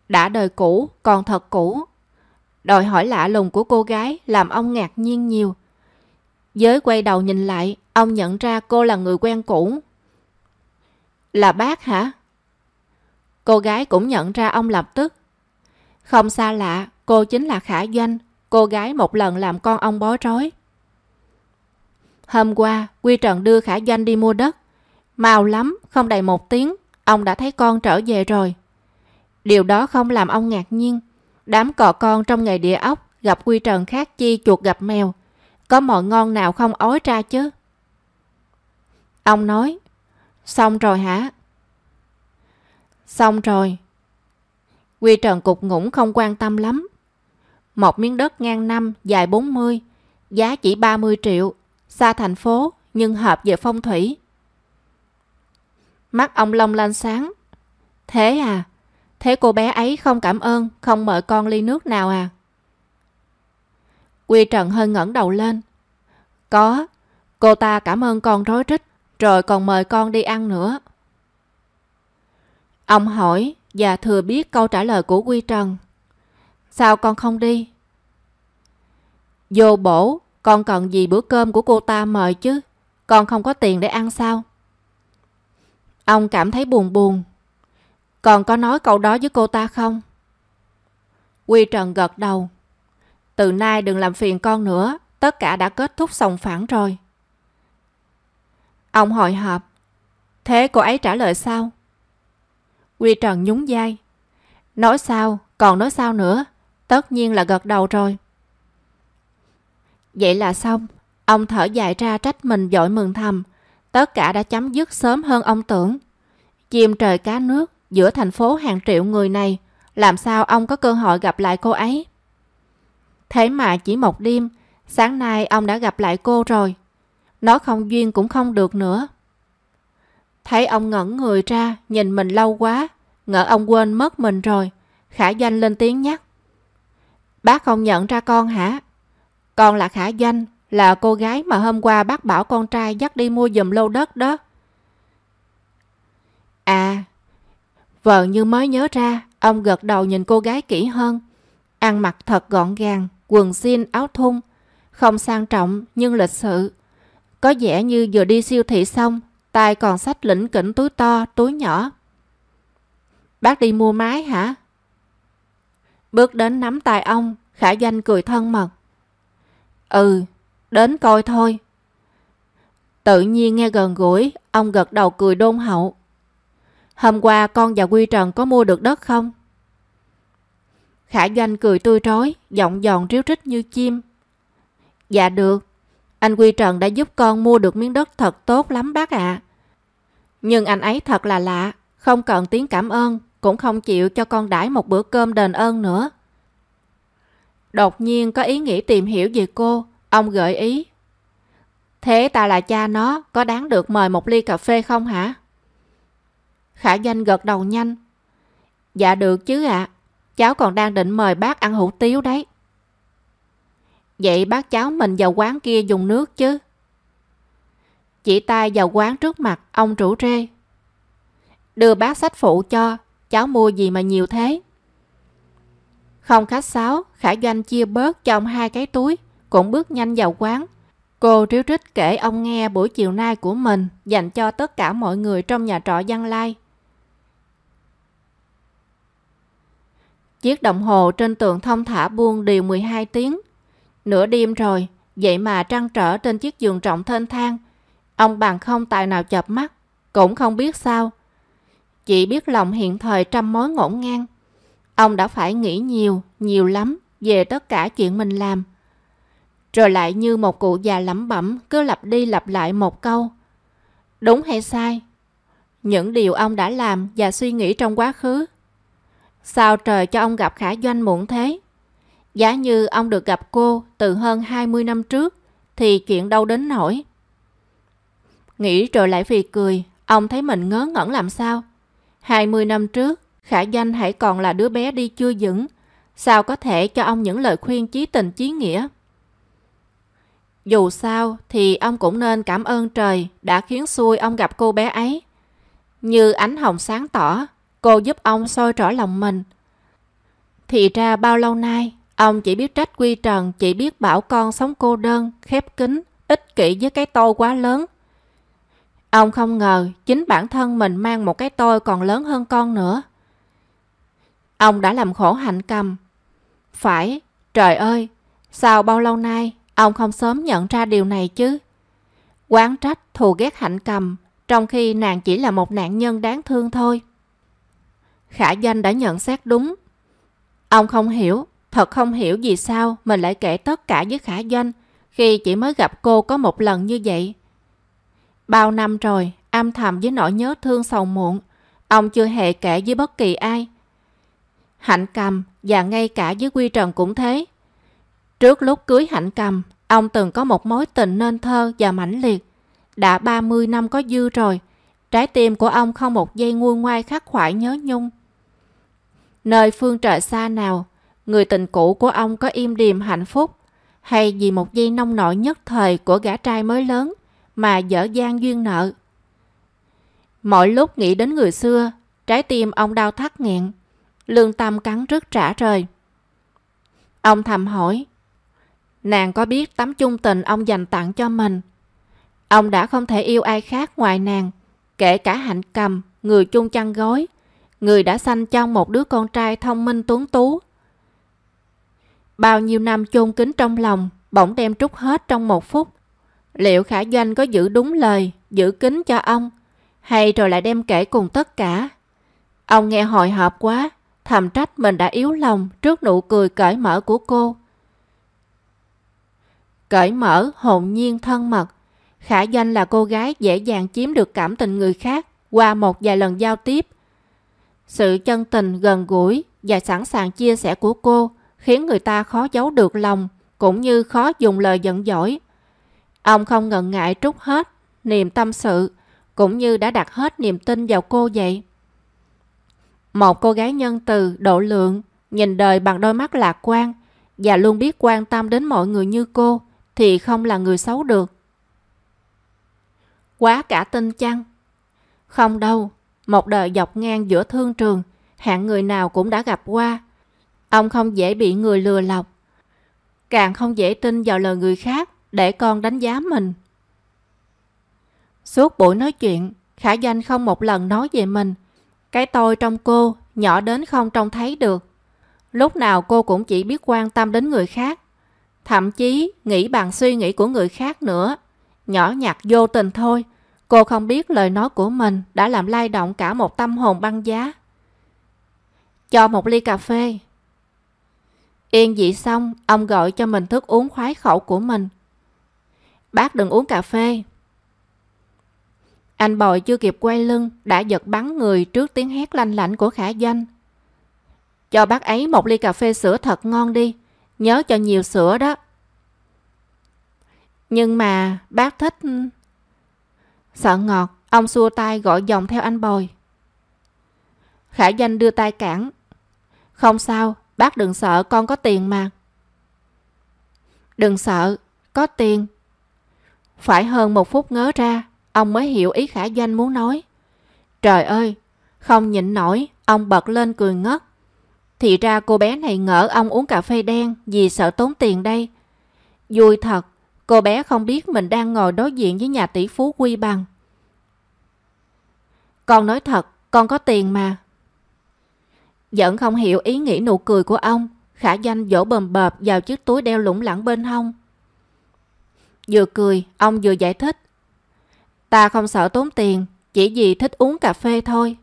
Đã đời cũ, còn thật cũ. Đòi hỏi lạ lùng của cô gái làm ông ngạc nhiên nhiều. Giới quay đầu nhìn lại, ông nhận ra cô là người quen cũ. Là bác hả? Cô gái cũng nhận ra ông lập tức. Không xa lạ, cô chính là Khả Doanh, cô gái một lần làm con ông bó rối. Hôm qua, Quy Trần đưa Khả Doanh đi mua đất. Mau lắm, không đầy một tiếng, ông đã thấy con trở về rồi. Điều đó không làm ông ngạc nhiên. Đám cò con trong ngày địa ốc gặp Quy Trần khác chi chuột gặp mèo. Có mọi ngon nào không ói ra chứ? Ông nói, xong rồi hả? Xong rồi. Quy Trần cục ngủng không quan tâm lắm. Một miếng đất ngang năm dài 40, giá chỉ 30 triệu, xa thành phố nhưng hợp về phong thủy. Mắt ông long lanh sáng. Thế à? Thế cô bé ấy không cảm ơn, không mời con ly nước nào à? Quy Trần hơi ngẩng đầu lên. Có, cô ta cảm ơn con rối rít, rồi còn mời con đi ăn nữa. Ông hỏi và thừa biết câu trả lời của Quy Trần. Sao con không đi? Vô bổ, con cần gì bữa cơm của cô ta mời chứ? Con không có tiền để ăn sao? Ông cảm thấy buồn buồn. Còn có nói câu đó với cô ta không? Quy Trần gật đầu. Từ nay đừng làm phiền con nữa, tất cả đã kết thúc sòng phẳng rồi. Ông hỏi họp. Thế cô ấy trả lời sao? Quy Trần nhún vai. Nói sao, còn nói sao nữa? Tất nhiên là gật đầu rồi. Vậy là xong. Ông thở dài ra trách mình dội mừng thầm. Tất cả đã chấm dứt sớm hơn ông tưởng. Chim trời cá nước giữa thành phố hàng triệu người này. Làm sao ông có cơ hội gặp lại cô ấy? Thế mà chỉ một đêm, sáng nay ông đã gặp lại cô rồi. Nó không duyên cũng không được nữa. Thấy ông ngẩn người ra, nhìn mình lâu quá, ngỡ ông quên mất mình rồi. Khả Doanh lên tiếng nhắc. Bác không nhận ra con hả? Còn là Khả Doanh, là cô gái mà hôm qua bác bảo con trai dắt đi mua dùm lô đất đó. À, vợ như mới nhớ ra, ông gật đầu nhìn cô gái kỹ hơn. Ăn mặc thật gọn gàng, quần jean áo thun, không sang trọng nhưng lịch sự. Có vẻ như vừa đi siêu thị xong, tay còn sách lĩnh kỉnh túi to, túi nhỏ. Bác đi mua máy hả? Bước đến nắm tay ông, Khả Doanh cười thân mật. Ừ, đến coi thôi. Tự nhiên nghe gần gũi, ông gật đầu cười đôn hậu. Hôm qua con và Quy Trần có mua được đất không? Khả Doanh cười tươi trói, giọng giòn ríu rít như chim. Dạ được, anh Quy Trần đã giúp con mua được miếng đất thật tốt lắm bác ạ. À. Nhưng anh ấy thật là lạ, không cần tiếng cảm ơn, cũng không chịu cho con đãi một bữa cơm đền ơn nữa. Đột nhiên có ý nghĩ tìm hiểu về cô, ông gợi ý. Thế ta là cha nó, có đáng được mời một ly cà phê không hả? Khả danh gật đầu nhanh. Dạ được chứ ạ, à. cháu còn đang định mời bác ăn hủ tiếu đấy. Vậy bác cháu mình vào quán kia dùng nước chứ? Chỉ tay vào quán trước mặt, ông rủ rê. Đưa bác sách phụ cho, cháu mua gì mà nhiều thế? Không khách sáo, Khả Doanh chia bớt cho ông hai cái túi, cũng bước nhanh vào quán. Cô ríu rít kể ông nghe buổi chiều nay của mình dành cho tất cả mọi người trong nhà trọ Giang Lai. Chiếc đồng hồ trên tường thông thả buông đều 12 tiếng. Nửa đêm rồi, vậy mà trăng trở trên chiếc giường rộng thênh thang. Ông bằng không tài nào chập mắt, cũng không biết sao. Chỉ biết lòng hiện thời trăm mối ngổn ngang. Ông đã phải nghĩ nhiều, nhiều lắm về tất cả chuyện mình làm. Rồi lại như một cụ già lẩm bẩm cứ lặp đi lặp lại một câu. Đúng hay sai? những điều ông đã làm và suy nghĩ trong quá khứ. Sao trời cho ông gặp Khả Doanh muộn thế? Giá như ông được gặp cô từ hơn 20 năm trước, thì chuyện đâu đến nổi. Nghĩ rồi lại vì cười, ông thấy mình ngớ ngẩn làm sao. 20 năm trước, Khả Danh hãy còn là đứa bé đi chưa vững, sao có thể cho ông những lời khuyên chí tình chí nghĩa. Dù sao thì ông cũng nên cảm ơn trời đã khiến xui ông gặp cô bé ấy. Như ánh hồng sáng tỏ, cô giúp ông soi rõ lòng mình. Thì ra bao lâu nay, ông chỉ biết trách quy trần, chỉ biết bảo con sống cô đơn, khép kín, ích kỷ với cái tôi quá lớn. Ông không ngờ chính bản thân mình mang một cái tôi còn lớn hơn con nữa. Ông đã làm khổ hạnh cầm. Phải, trời ơi, sao bao lâu nay ông không sớm nhận ra điều này chứ? Quán trách thù ghét hạnh cầm, trong khi nàng chỉ là một nạn nhân đáng thương thôi. Khả danh đã nhận xét đúng. Ông không hiểu, thật không hiểu vì sao mình lại kể tất cả với Khả Doanh khi chỉ mới gặp cô có một lần như vậy. Bao năm rồi, âm thầm với nỗi nhớ thương sầu muộn, ông chưa hề kể với bất kỳ ai. Hạnh cầm và ngay cả với Quy Trần cũng thế. Trước lúc cưới Hạnh cầm, ông từng có một mối tình nên thơ và mãnh liệt. Đã 30 năm có dư rồi, trái tim của ông không một giây nguôi ngoai khắc khoải nhớ nhung. Nơi phương trời xa nào, người tình cũ của ông có im điềm hạnh phúc, hay vì một giây nông nổi nhất thời của gã trai mới lớn mà dở dang duyên nợ. Mỗi lúc nghĩ đến người xưa, trái tim ông đau thắt nghẹn, lương tâm cắn rứt trả rời. Ông thầm hỏi, nàng có biết tấm chung tình ông dành tặng cho mình? Ông đã không thể yêu ai khác ngoài nàng, kể cả hạnh cầm, người chung chăn gối, người đã sanh trong một đứa con trai thông minh tuấn tú. Bao nhiêu năm chôn kính trong lòng, bỗng đem trút hết trong một phút. Liệu Khả Doanh có giữ đúng lời, giữ kính cho ông, hay rồi lại đem kể cùng tất cả? Ông nghe hồi hộp quá, thầm trách mình đã yếu lòng trước nụ cười cởi mở của cô. Cởi mở, hồn nhiên, thân mật. Khả danh là cô gái dễ dàng chiếm được cảm tình người khác qua một vài lần giao tiếp. Sự chân tình, gần gũi và sẵn sàng chia sẻ của cô khiến người ta khó giấu được lòng cũng như khó dùng lời giận dỗi. Ông không ngần ngại trút hết niềm tâm sự cũng như đã đặt hết niềm tin vào cô vậy. Một cô gái nhân từ, độ lượng, nhìn đời bằng đôi mắt lạc quan và luôn biết quan tâm đến mọi người như cô thì không là người xấu được. Quá cả tin chăng? Không đâu, một đời dọc ngang giữa thương trường, hạng người nào cũng đã gặp qua. Ông không dễ bị người lừa lọc, càng không dễ tin vào lời người khác để con đánh giá mình. Suốt buổi nói chuyện, Khả Doanh không một lần nói về mình. Cái tôi trong cô nhỏ đến không trông thấy được. Lúc nào cô cũng chỉ biết quan tâm đến người khác. Thậm chí nghĩ bằng suy nghĩ của người khác nữa. Nhỏ nhặt vô tình thôi. Cô không biết lời nói của mình đã làm lay động cả một tâm hồn băng giá. Cho một ly cà phê. Yên dị xong, ông gọi cho mình thức uống khoái khẩu của mình. Bác đừng uống cà phê. Anh bòi chưa kịp quay lưng, đã giật bắn người trước tiếng hét lanh lảnh của khả danh. Cho bác ấy một ly cà phê sữa thật ngon đi, nhớ cho nhiều sữa đó. Nhưng mà bác thích... Sợ ngọt, ông xua tay gọi dòng theo anh bồi. Khả danh đưa tay cản. Không sao, bác đừng sợ con có tiền mà. Đừng sợ, có tiền phải hơn một phút ngớ ra, ông mới hiểu ý khả danh muốn nói. Trời ơi, không nhịn nổi, ông bật lên cười ngất. Thì ra cô bé này ngỡ ông uống cà phê đen vì sợ tốn tiền đây. Vui thật, cô bé không biết mình đang ngồi đối diện với nhà tỷ phú quy bằng. Con nói thật, con có tiền mà. Vẫn không hiểu ý nghĩ nụ cười của ông, khả danh vỗ bầm bợp vào chiếc túi đeo lủng lẳng bên hông. Vừa cười, ông vừa giải thích. Ta không sợ tốn tiền, chỉ vì thích uống cà phê thôi.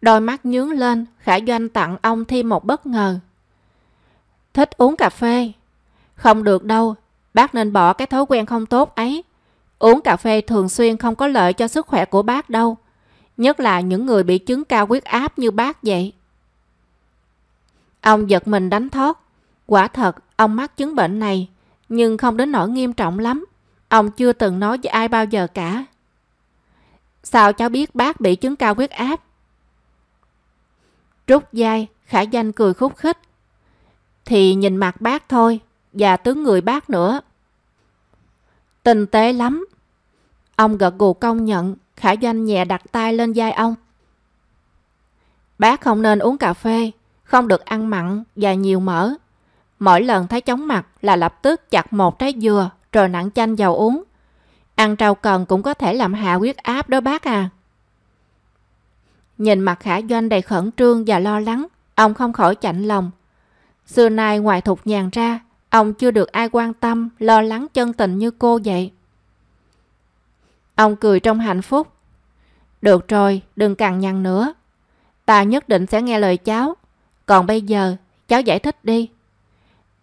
Đôi mắt nhướng lên, Khả Doanh tặng ông thêm một bất ngờ. Thích uống cà phê? Không được đâu, bác nên bỏ cái thói quen không tốt ấy. Uống cà phê thường xuyên không có lợi cho sức khỏe của bác đâu. Nhất là những người bị chứng cao huyết áp như bác vậy. Ông giật mình đánh thoát. Quả thật, ông mắc chứng bệnh này, nhưng không đến nỗi nghiêm trọng lắm. Ông chưa từng nói với ai bao giờ cả. Sao cháu biết bác bị chứng cao huyết áp? Rút dai, khả danh cười khúc khích. Thì nhìn mặt bác thôi, và tướng người bác nữa. Tinh tế lắm. Ông gật gù công nhận, khả danh nhẹ đặt tay lên vai ông. Bác không nên uống cà phê, không được ăn mặn và nhiều mỡ. Mỗi lần thấy chóng mặt là lập tức chặt một trái dừa rồi nặng chanh dầu uống. Ăn rau cần cũng có thể làm hạ huyết áp đó bác à. Nhìn mặt Khả Doanh đầy khẩn trương và lo lắng, ông không khỏi chạnh lòng. Xưa nay ngoài thục nhàn ra, ông chưa được ai quan tâm, lo lắng chân tình như cô vậy. Ông cười trong hạnh phúc. Được rồi, đừng cằn nhằn nữa. Ta nhất định sẽ nghe lời cháu. Còn bây giờ, cháu giải thích đi.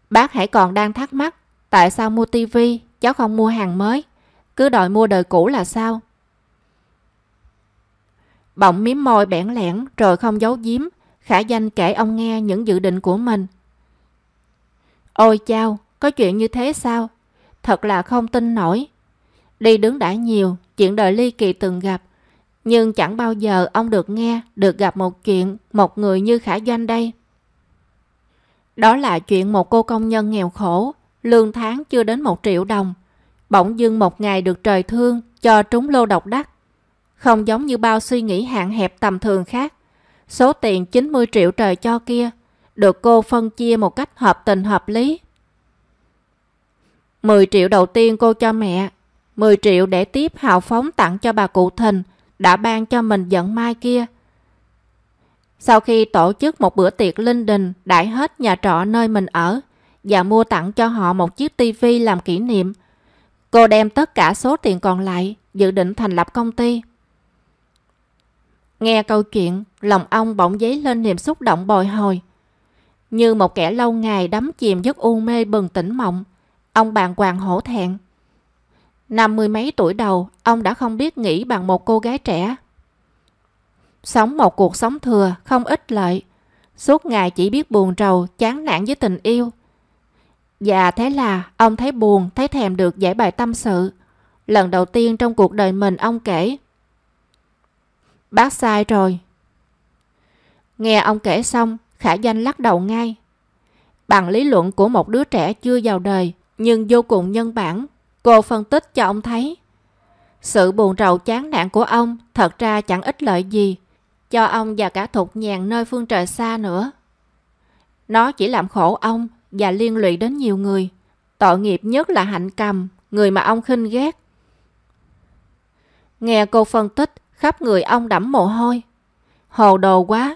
Bác hãy còn đang thắc mắc, tại sao mua tivi cháu không mua hàng mới? Cứ đòi mua đời cũ là sao? Bỗng miếm môi bẽn lẽn rồi không giấu giếm. Khả danh kể ông nghe những dự định của mình. Ôi chao, có chuyện như thế sao? Thật là không tin nổi. Đi đứng đã nhiều, chuyện đời ly kỳ từng gặp. Nhưng chẳng bao giờ ông được nghe, được gặp một chuyện, một người như Khả Doanh đây. Đó là chuyện một cô công nhân nghèo khổ, lương tháng chưa đến một triệu đồng. Bỗng dưng một ngày được trời thương cho trúng lô độc đắc. Không giống như bao suy nghĩ hạn hẹp tầm thường khác. Số tiền 90 triệu trời cho kia được cô phân chia một cách hợp tình hợp lý. 10 triệu đầu tiên cô cho mẹ, 10 triệu để tiếp hào phóng tặng cho bà cụ thình đã ban cho mình giận mai kia. Sau khi tổ chức một bữa tiệc linh đình đãi hết nhà trọ nơi mình ở và mua tặng cho họ một chiếc tivi làm kỷ niệm, cô đem tất cả số tiền còn lại dự định thành lập công ty. Nghe câu chuyện, lòng ông bỗng dấy lên niềm xúc động bồi hồi. Như một kẻ lâu ngày đắm chìm giấc u mê bừng tỉnh mộng, ông bàng hoàng hổ thẹn. Năm mươi mấy tuổi đầu, ông đã không biết nghĩ bằng một cô gái trẻ. Sống một cuộc sống thừa, không ích lợi. Suốt ngày chỉ biết buồn rầu, chán nản với tình yêu. Và thế là ông thấy buồn, thấy thèm được giải bài tâm sự. Lần đầu tiên trong cuộc đời mình ông kể. Bác sai rồi. Nghe ông kể xong, Khả Danh lắc đầu ngay. Bằng lý luận của một đứa trẻ chưa vào đời, nhưng vô cùng nhân bản, cô phân tích cho ông thấy. Sự buồn rầu chán nản của ông thật ra chẳng ích lợi gì cho ông và cả thục nhàn nơi phương trời xa nữa. Nó chỉ làm khổ ông và liên lụy đến nhiều người. Tội nghiệp nhất là hạnh cầm, người mà ông khinh ghét. Nghe cô phân tích, khắp người ông đẫm mồ hôi. Hồ đồ quá.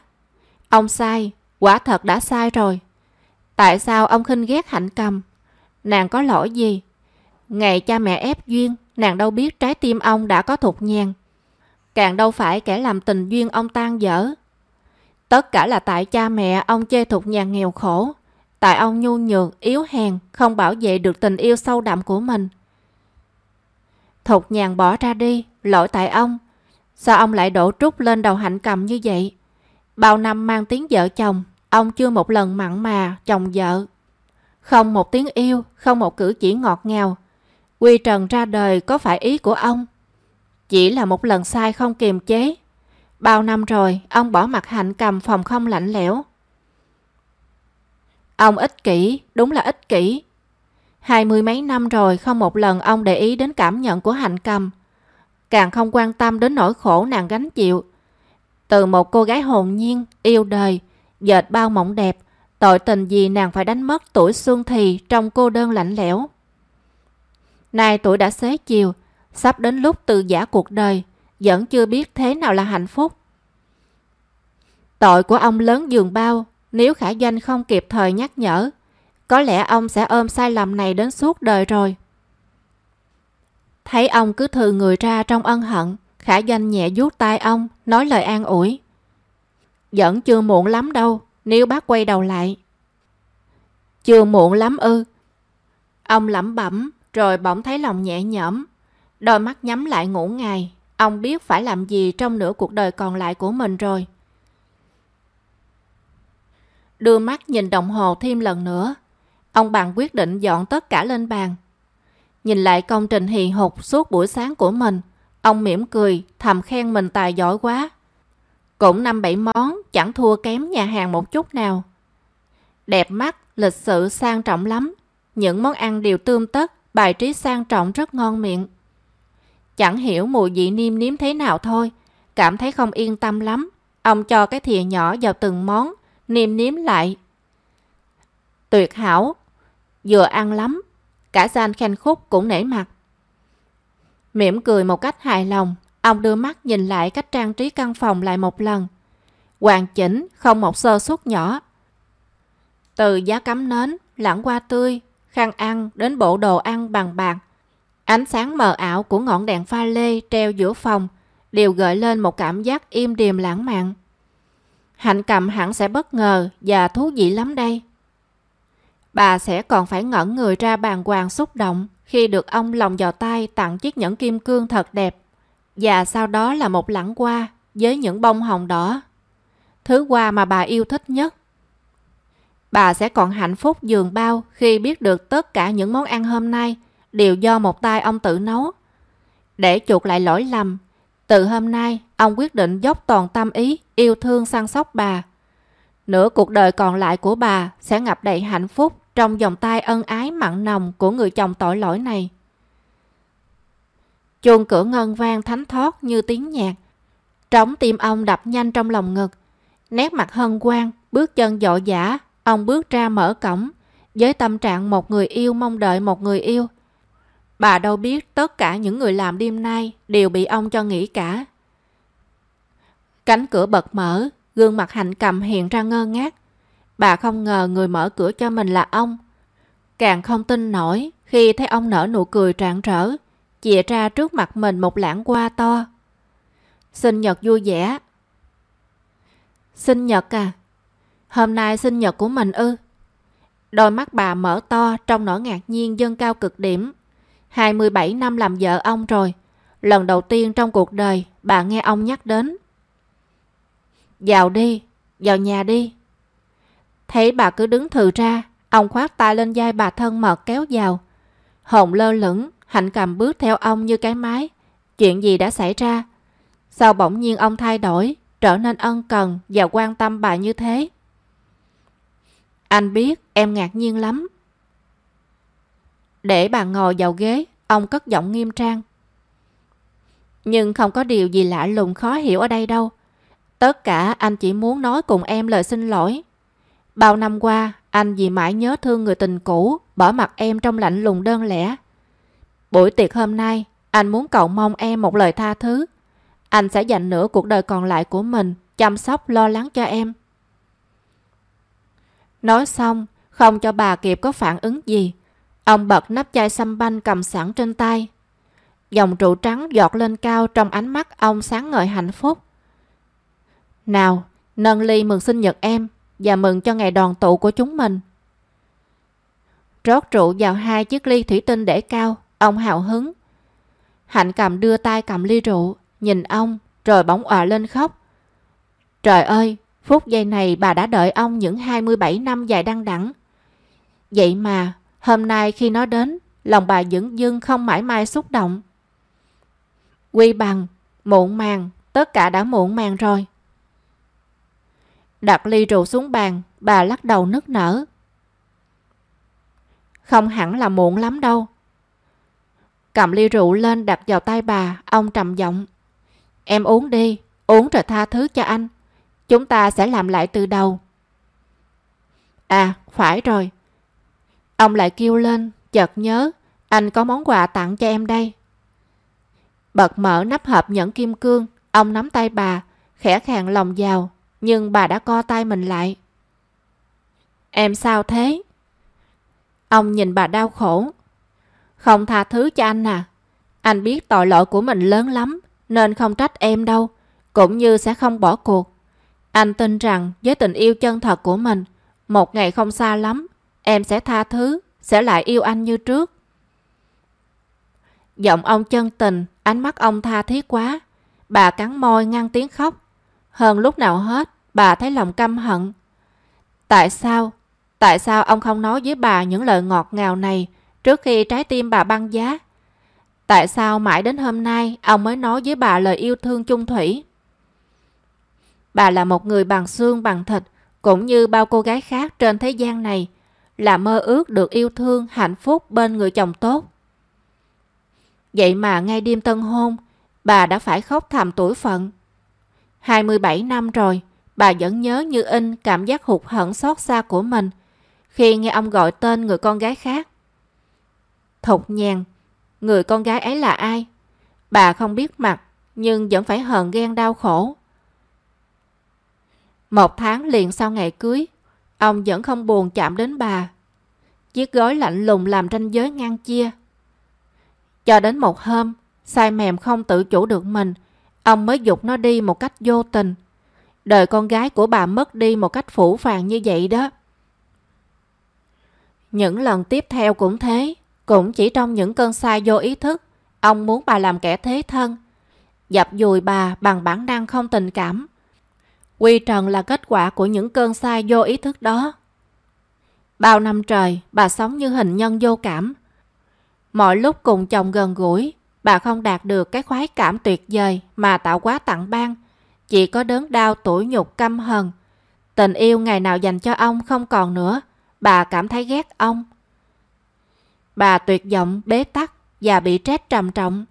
Ông sai, quả thật đã sai rồi. Tại sao ông khinh ghét hạnh cầm? Nàng có lỗi gì? Ngày cha mẹ ép duyên, nàng đâu biết trái tim ông đã có thục nhàn. Càng đâu phải kẻ làm tình duyên ông tan dở. Tất cả là tại cha mẹ ông chê thục nhàn nghèo khổ. Tại ông nhu nhược, yếu hèn, không bảo vệ được tình yêu sâu đậm của mình. Thục nhàn bỏ ra đi, lỗi tại ông. Sao ông lại đổ trút lên đầu hạnh cầm như vậy? Bao năm mang tiếng vợ chồng, ông chưa một lần mặn mà chồng vợ. Không một tiếng yêu, không một cử chỉ ngọt ngào. Quy Trần ra đời có phải ý của ông? Chỉ là một lần sai không kiềm chế. Bao năm rồi, ông bỏ mặt hạnh cầm phòng không lạnh lẽo. Ông ích kỷ, đúng là ích kỷ. Hai mươi mấy năm rồi không một lần ông để ý đến cảm nhận của hạnh cầm. Càng không quan tâm đến nỗi khổ nàng gánh chịu. Từ một cô gái hồn nhiên, yêu đời, dệt bao mộng đẹp, tội tình gì nàng phải đánh mất tuổi xuân thì trong cô đơn lạnh lẽo. Nay tuổi đã xế chiều, sắp đến lúc từ giả cuộc đời, vẫn chưa biết thế nào là hạnh phúc. Tội của ông lớn dường bao, nếu khả doanh không kịp thời nhắc nhở, có lẽ ông sẽ ôm sai lầm này đến suốt đời rồi. Thấy ông cứ thừa người ra trong ân hận, khả doanh nhẹ vuốt tay ông, nói lời an ủi. Vẫn chưa muộn lắm đâu, nếu bác quay đầu lại. Chưa muộn lắm ư. Ông lẩm bẩm, rồi bỗng thấy lòng nhẹ nhõm. Đôi mắt nhắm lại ngủ ngày, ông biết phải làm gì trong nửa cuộc đời còn lại của mình rồi. Đưa mắt nhìn đồng hồ thêm lần nữa, ông bạn quyết định dọn tất cả lên bàn. Nhìn lại công trình hì hục suốt buổi sáng của mình, ông mỉm cười, thầm khen mình tài giỏi quá. Cũng năm bảy món, chẳng thua kém nhà hàng một chút nào. Đẹp mắt, lịch sự sang trọng lắm. Những món ăn đều tươm tất, bài trí sang trọng rất ngon miệng. Chẳng hiểu mùi vị niêm nếm thế nào thôi, cảm thấy không yên tâm lắm. Ông cho cái thìa nhỏ vào từng món, niêm nếm lại. Tuyệt hảo, vừa ăn lắm, cả Gian khen khúc cũng nể mặt. Mỉm cười một cách hài lòng, ông đưa mắt nhìn lại cách trang trí căn phòng lại một lần. Hoàn chỉnh, không một sơ suất nhỏ. Từ giá cắm nến, lãng hoa tươi, khăn ăn đến bộ đồ ăn bằng bạc. Ánh sáng mờ ảo của ngọn đèn pha lê treo giữa phòng đều gợi lên một cảm giác im điềm lãng mạn. Hạnh cầm hẳn sẽ bất ngờ và thú vị lắm đây. Bà sẽ còn phải ngẩn người ra bàn hoàng xúc động khi được ông lòng vào tay tặng chiếc nhẫn kim cương thật đẹp. Và sau đó là một lẵng hoa với những bông hồng đỏ. Thứ hoa mà bà yêu thích nhất. Bà sẽ còn hạnh phúc dường bao khi biết được tất cả những món ăn hôm nay đều do một tay ông tự nấu. Để chuộc lại lỗi lầm, từ hôm nay ông quyết định dốc toàn tâm ý yêu thương săn sóc bà. Nửa cuộc đời còn lại của bà sẽ ngập đầy hạnh phúc trong vòng tay ân ái mặn nồng của người chồng tội lỗi này. Chuông cửa ngân vang thánh thót như tiếng nhạc. Trống tim ông đập nhanh trong lòng ngực. Nét mặt hân hoan, bước chân dội dã, ông bước ra mở cổng với tâm trạng một người yêu mong đợi một người yêu. Bà đâu biết tất cả những người làm đêm nay đều bị ông cho nghỉ cả. Cánh cửa bật mở, gương mặt hạnh cầm hiện ra ngơ ngác. Bà không ngờ người mở cửa cho mình là ông. Càng không tin nổi khi thấy ông nở nụ cười rạng rỡ, chìa ra trước mặt mình một lãng hoa to. Sinh nhật vui vẻ. Sinh nhật à? Hôm nay sinh nhật của mình ư? Đôi mắt bà mở to trong nỗi ngạc nhiên dâng cao cực điểm. 27 năm làm vợ ông rồi. Lần đầu tiên trong cuộc đời bà nghe ông nhắc đến. Vào đi, vào nhà đi. Thấy bà cứ đứng thừ ra, ông khoát tay lên vai bà thân mật kéo vào. Hồng lơ lửng, hạnh cầm bước theo ông như cái máy. Chuyện gì đã xảy ra? Sao bỗng nhiên ông thay đổi, trở nên ân cần và quan tâm bà như thế? Anh biết em ngạc nhiên lắm. Để bà ngồi vào ghế, ông cất giọng nghiêm trang. Nhưng không có điều gì lạ lùng khó hiểu ở đây đâu. Tất cả anh chỉ muốn nói cùng em lời xin lỗi. Bao năm qua, anh vì mãi nhớ thương người tình cũ, bỏ mặt em trong lạnh lùng đơn lẻ. Buổi tiệc hôm nay, anh muốn cầu mong em một lời tha thứ. Anh sẽ dành nửa cuộc đời còn lại của mình, chăm sóc lo lắng cho em. Nói xong, không cho bà kịp có phản ứng gì. Ông bật nắp chai xăm banh cầm sẵn trên tay. Dòng trụ trắng giọt lên cao trong ánh mắt ông sáng ngời hạnh phúc. Nào, nâng ly mừng sinh nhật em và mừng cho ngày đoàn tụ của chúng mình. Rót rượu vào hai chiếc ly thủy tinh để cao, ông hào hứng. Hạnh cầm đưa tay cầm ly rượu, nhìn ông, rồi bỗng òa lên khóc. Trời ơi, phút giây này bà đã đợi ông những 27 năm dài đăng đẳng. Vậy mà, hôm nay khi nó đến, lòng bà dững dưng không mãi mai xúc động. Quy bằng, muộn màng, tất cả đã muộn màng rồi. Đặt ly rượu xuống bàn, bà lắc đầu nức nở. Không hẳn là muộn lắm đâu. Cầm ly rượu lên đặt vào tay bà, ông trầm giọng. Em uống đi, uống rồi tha thứ cho anh. Chúng ta sẽ làm lại từ đầu. À, phải rồi. Ông lại kêu lên, chợt nhớ, anh có món quà tặng cho em đây. Bật mở nắp hộp nhẫn kim cương, ông nắm tay bà, khẽ khàng lòng vào, nhưng bà đã co tay mình lại. Em sao thế? Ông nhìn bà đau khổ. Không tha thứ cho anh à. Anh biết tội lỗi của mình lớn lắm, nên không trách em đâu, cũng như sẽ không bỏ cuộc. Anh tin rằng với tình yêu chân thật của mình, một ngày không xa lắm, em sẽ tha thứ, sẽ lại yêu anh như trước. Giọng ông chân tình, ánh mắt ông tha thiết quá. Bà cắn môi ngăn tiếng khóc. Hơn lúc nào hết, bà thấy lòng căm hận. Tại sao? Tại sao ông không nói với bà những lời ngọt ngào này trước khi trái tim bà băng giá? Tại sao mãi đến hôm nay ông mới nói với bà lời yêu thương chung thủy? Bà là một người bằng xương bằng thịt, cũng như bao cô gái khác trên thế gian này, là mơ ước được yêu thương, hạnh phúc bên người chồng tốt. Vậy mà ngay đêm tân hôn, bà đã phải khóc thầm tuổi phận. 27 năm rồi, bà vẫn nhớ như in cảm giác hụt hẫng xót xa của mình khi nghe ông gọi tên người con gái khác. Thục nhàn, người con gái ấy là ai? Bà không biết mặt, nhưng vẫn phải hờn ghen đau khổ. Một tháng liền sau ngày cưới, ông vẫn không buồn chạm đến bà. Chiếc gối lạnh lùng làm ranh giới ngăn chia. Cho đến một hôm, sai mềm không tự chủ được mình, ông mới dục nó đi một cách vô tình. Đời con gái của bà mất đi một cách phủ phàng như vậy đó. Những lần tiếp theo cũng thế, cũng chỉ trong những cơn sai vô ý thức, ông muốn bà làm kẻ thế thân. Dập dùi bà bằng bản năng không tình cảm. Quy trần là kết quả của những cơn sai vô ý thức đó. Bao năm trời, bà sống như hình nhân vô cảm. Mọi lúc cùng chồng gần gũi, bà không đạt được cái khoái cảm tuyệt vời mà tạo quá tặng ban. Chỉ có đớn đau tủi nhục căm hờn. Tình yêu ngày nào dành cho ông không còn nữa. Bà cảm thấy ghét ông. Bà tuyệt vọng, bế tắc và bị trét trầm trọng.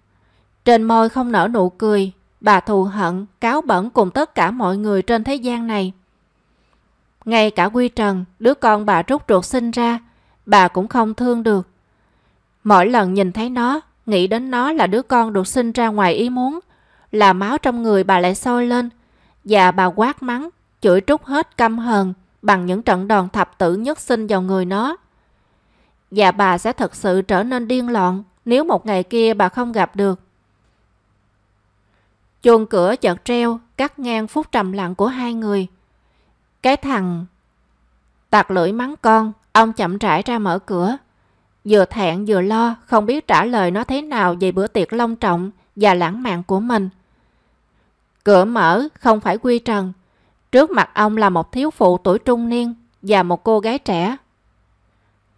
Trên môi không nở nụ cười, bà thù hận, cáo bẩn cùng tất cả mọi người trên thế gian này. Ngay cả Quy Trần, đứa con bà rút ruột sinh ra, bà cũng không thương được. Mỗi lần nhìn thấy nó, nghĩ đến nó là đứa con được sinh ra ngoài ý muốn, là máu trong người bà lại sôi lên, và bà quát mắng, chửi trút hết căm hờn bằng những trận đòn thập tử nhất sinh vào người nó. Và bà sẽ thật sự trở nên điên loạn nếu một ngày kia bà không gặp được. Chuông cửa chợt treo, cắt ngang phút trầm lặng của hai người. Cái thằng... tạc lưỡi mắng con, ông chậm rãi ra mở cửa. Vừa thẹn vừa lo, không biết trả lời nó thế nào về bữa tiệc long trọng và lãng mạn của mình. Cửa mở, không phải Quy Trần. Trước mặt ông là một thiếu phụ tuổi trung niên và một cô gái trẻ.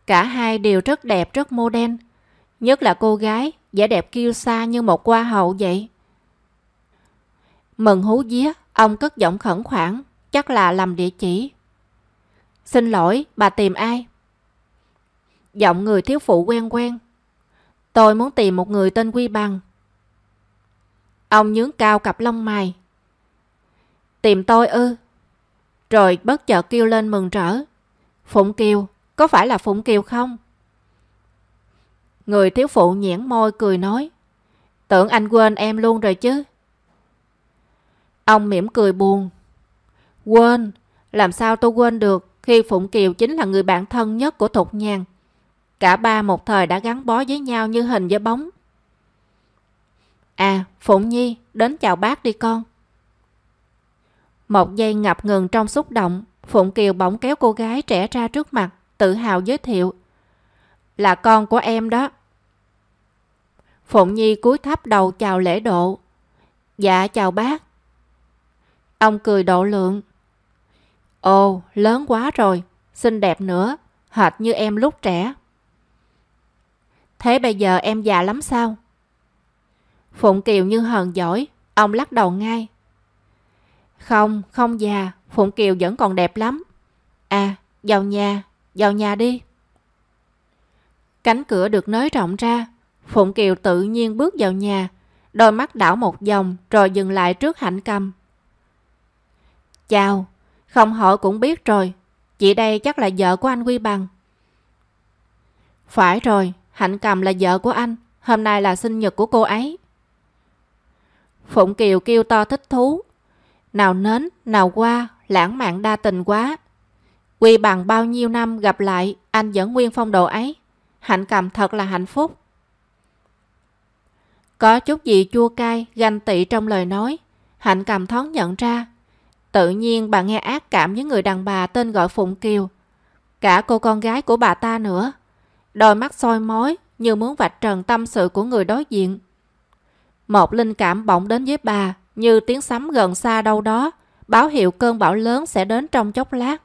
Cả hai đều rất đẹp, rất mô đen. Nhất là cô gái, vẻ đẹp kiêu sa như một hoa hậu vậy. Mừng hú vía, ông cất giọng khẩn khoản, chắc là làm địa chỉ. Xin lỗi, bà tìm ai? Giọng người thiếu phụ quen quen. Tôi muốn tìm một người tên Quy Bằng. Ông nhướng cao cặp lông mày. Tìm tôi ư? Rồi bất chợt kêu lên mừng rỡ. Phụng Kiều, có phải là Phụng Kiều không? Người thiếu phụ nhẽn môi cười nói. Tưởng anh quên em luôn rồi chứ. Ông mỉm cười buồn. Quên, làm sao tôi quên được khi Phụng Kiều chính là người bạn thân nhất của Thục Nhàn. Cả ba một thời đã gắn bó với nhau như hình với bóng. À, Phụng Nhi, đến chào bác đi con. Một giây ngập ngừng trong xúc động, Phụng Kiều bỗng kéo cô gái trẻ ra trước mặt, tự hào giới thiệu. Là con của em đó. Phụng Nhi cúi thấp đầu chào lễ độ. Dạ chào bác. Ông cười độ lượng. Ồ, lớn quá rồi, xinh đẹp nữa, hệt như em lúc trẻ. Thế bây giờ em già lắm sao? Phụng Kiều như hờn giỏi, ông lắc đầu ngay. Không, không già, Phụng Kiều vẫn còn đẹp lắm. À, vào nhà, vào nhà đi. Cánh cửa được nới rộng ra, Phụng Kiều tự nhiên bước vào nhà, đôi mắt đảo một vòng rồi dừng lại trước hạnh cầm. Chào, không hỏi cũng biết rồi, chị đây chắc là vợ của anh Quy Bằng. Phải rồi, Hạnh cầm là vợ của anh, hôm nay là sinh nhật của cô ấy. Phụng Kiều kêu to thích thú. Nào nến, nào qua, lãng mạn đa tình quá. Quy bằng bao nhiêu năm gặp lại, anh vẫn nguyên phong độ ấy. Hạnh cầm thật là hạnh phúc. Có chút gì chua cay, ganh tị trong lời nói. Hạnh cầm thoáng nhận ra. Tự nhiên bà nghe ác cảm với người đàn bà tên gọi Phụng Kiều. Cả cô con gái của bà ta nữa. Đôi mắt soi mói như muốn vạch trần tâm sự của người đối diện. Một linh cảm bỗng đến với bà như tiếng sấm gần xa đâu đó, báo hiệu cơn bão lớn sẽ đến trong chốc lát.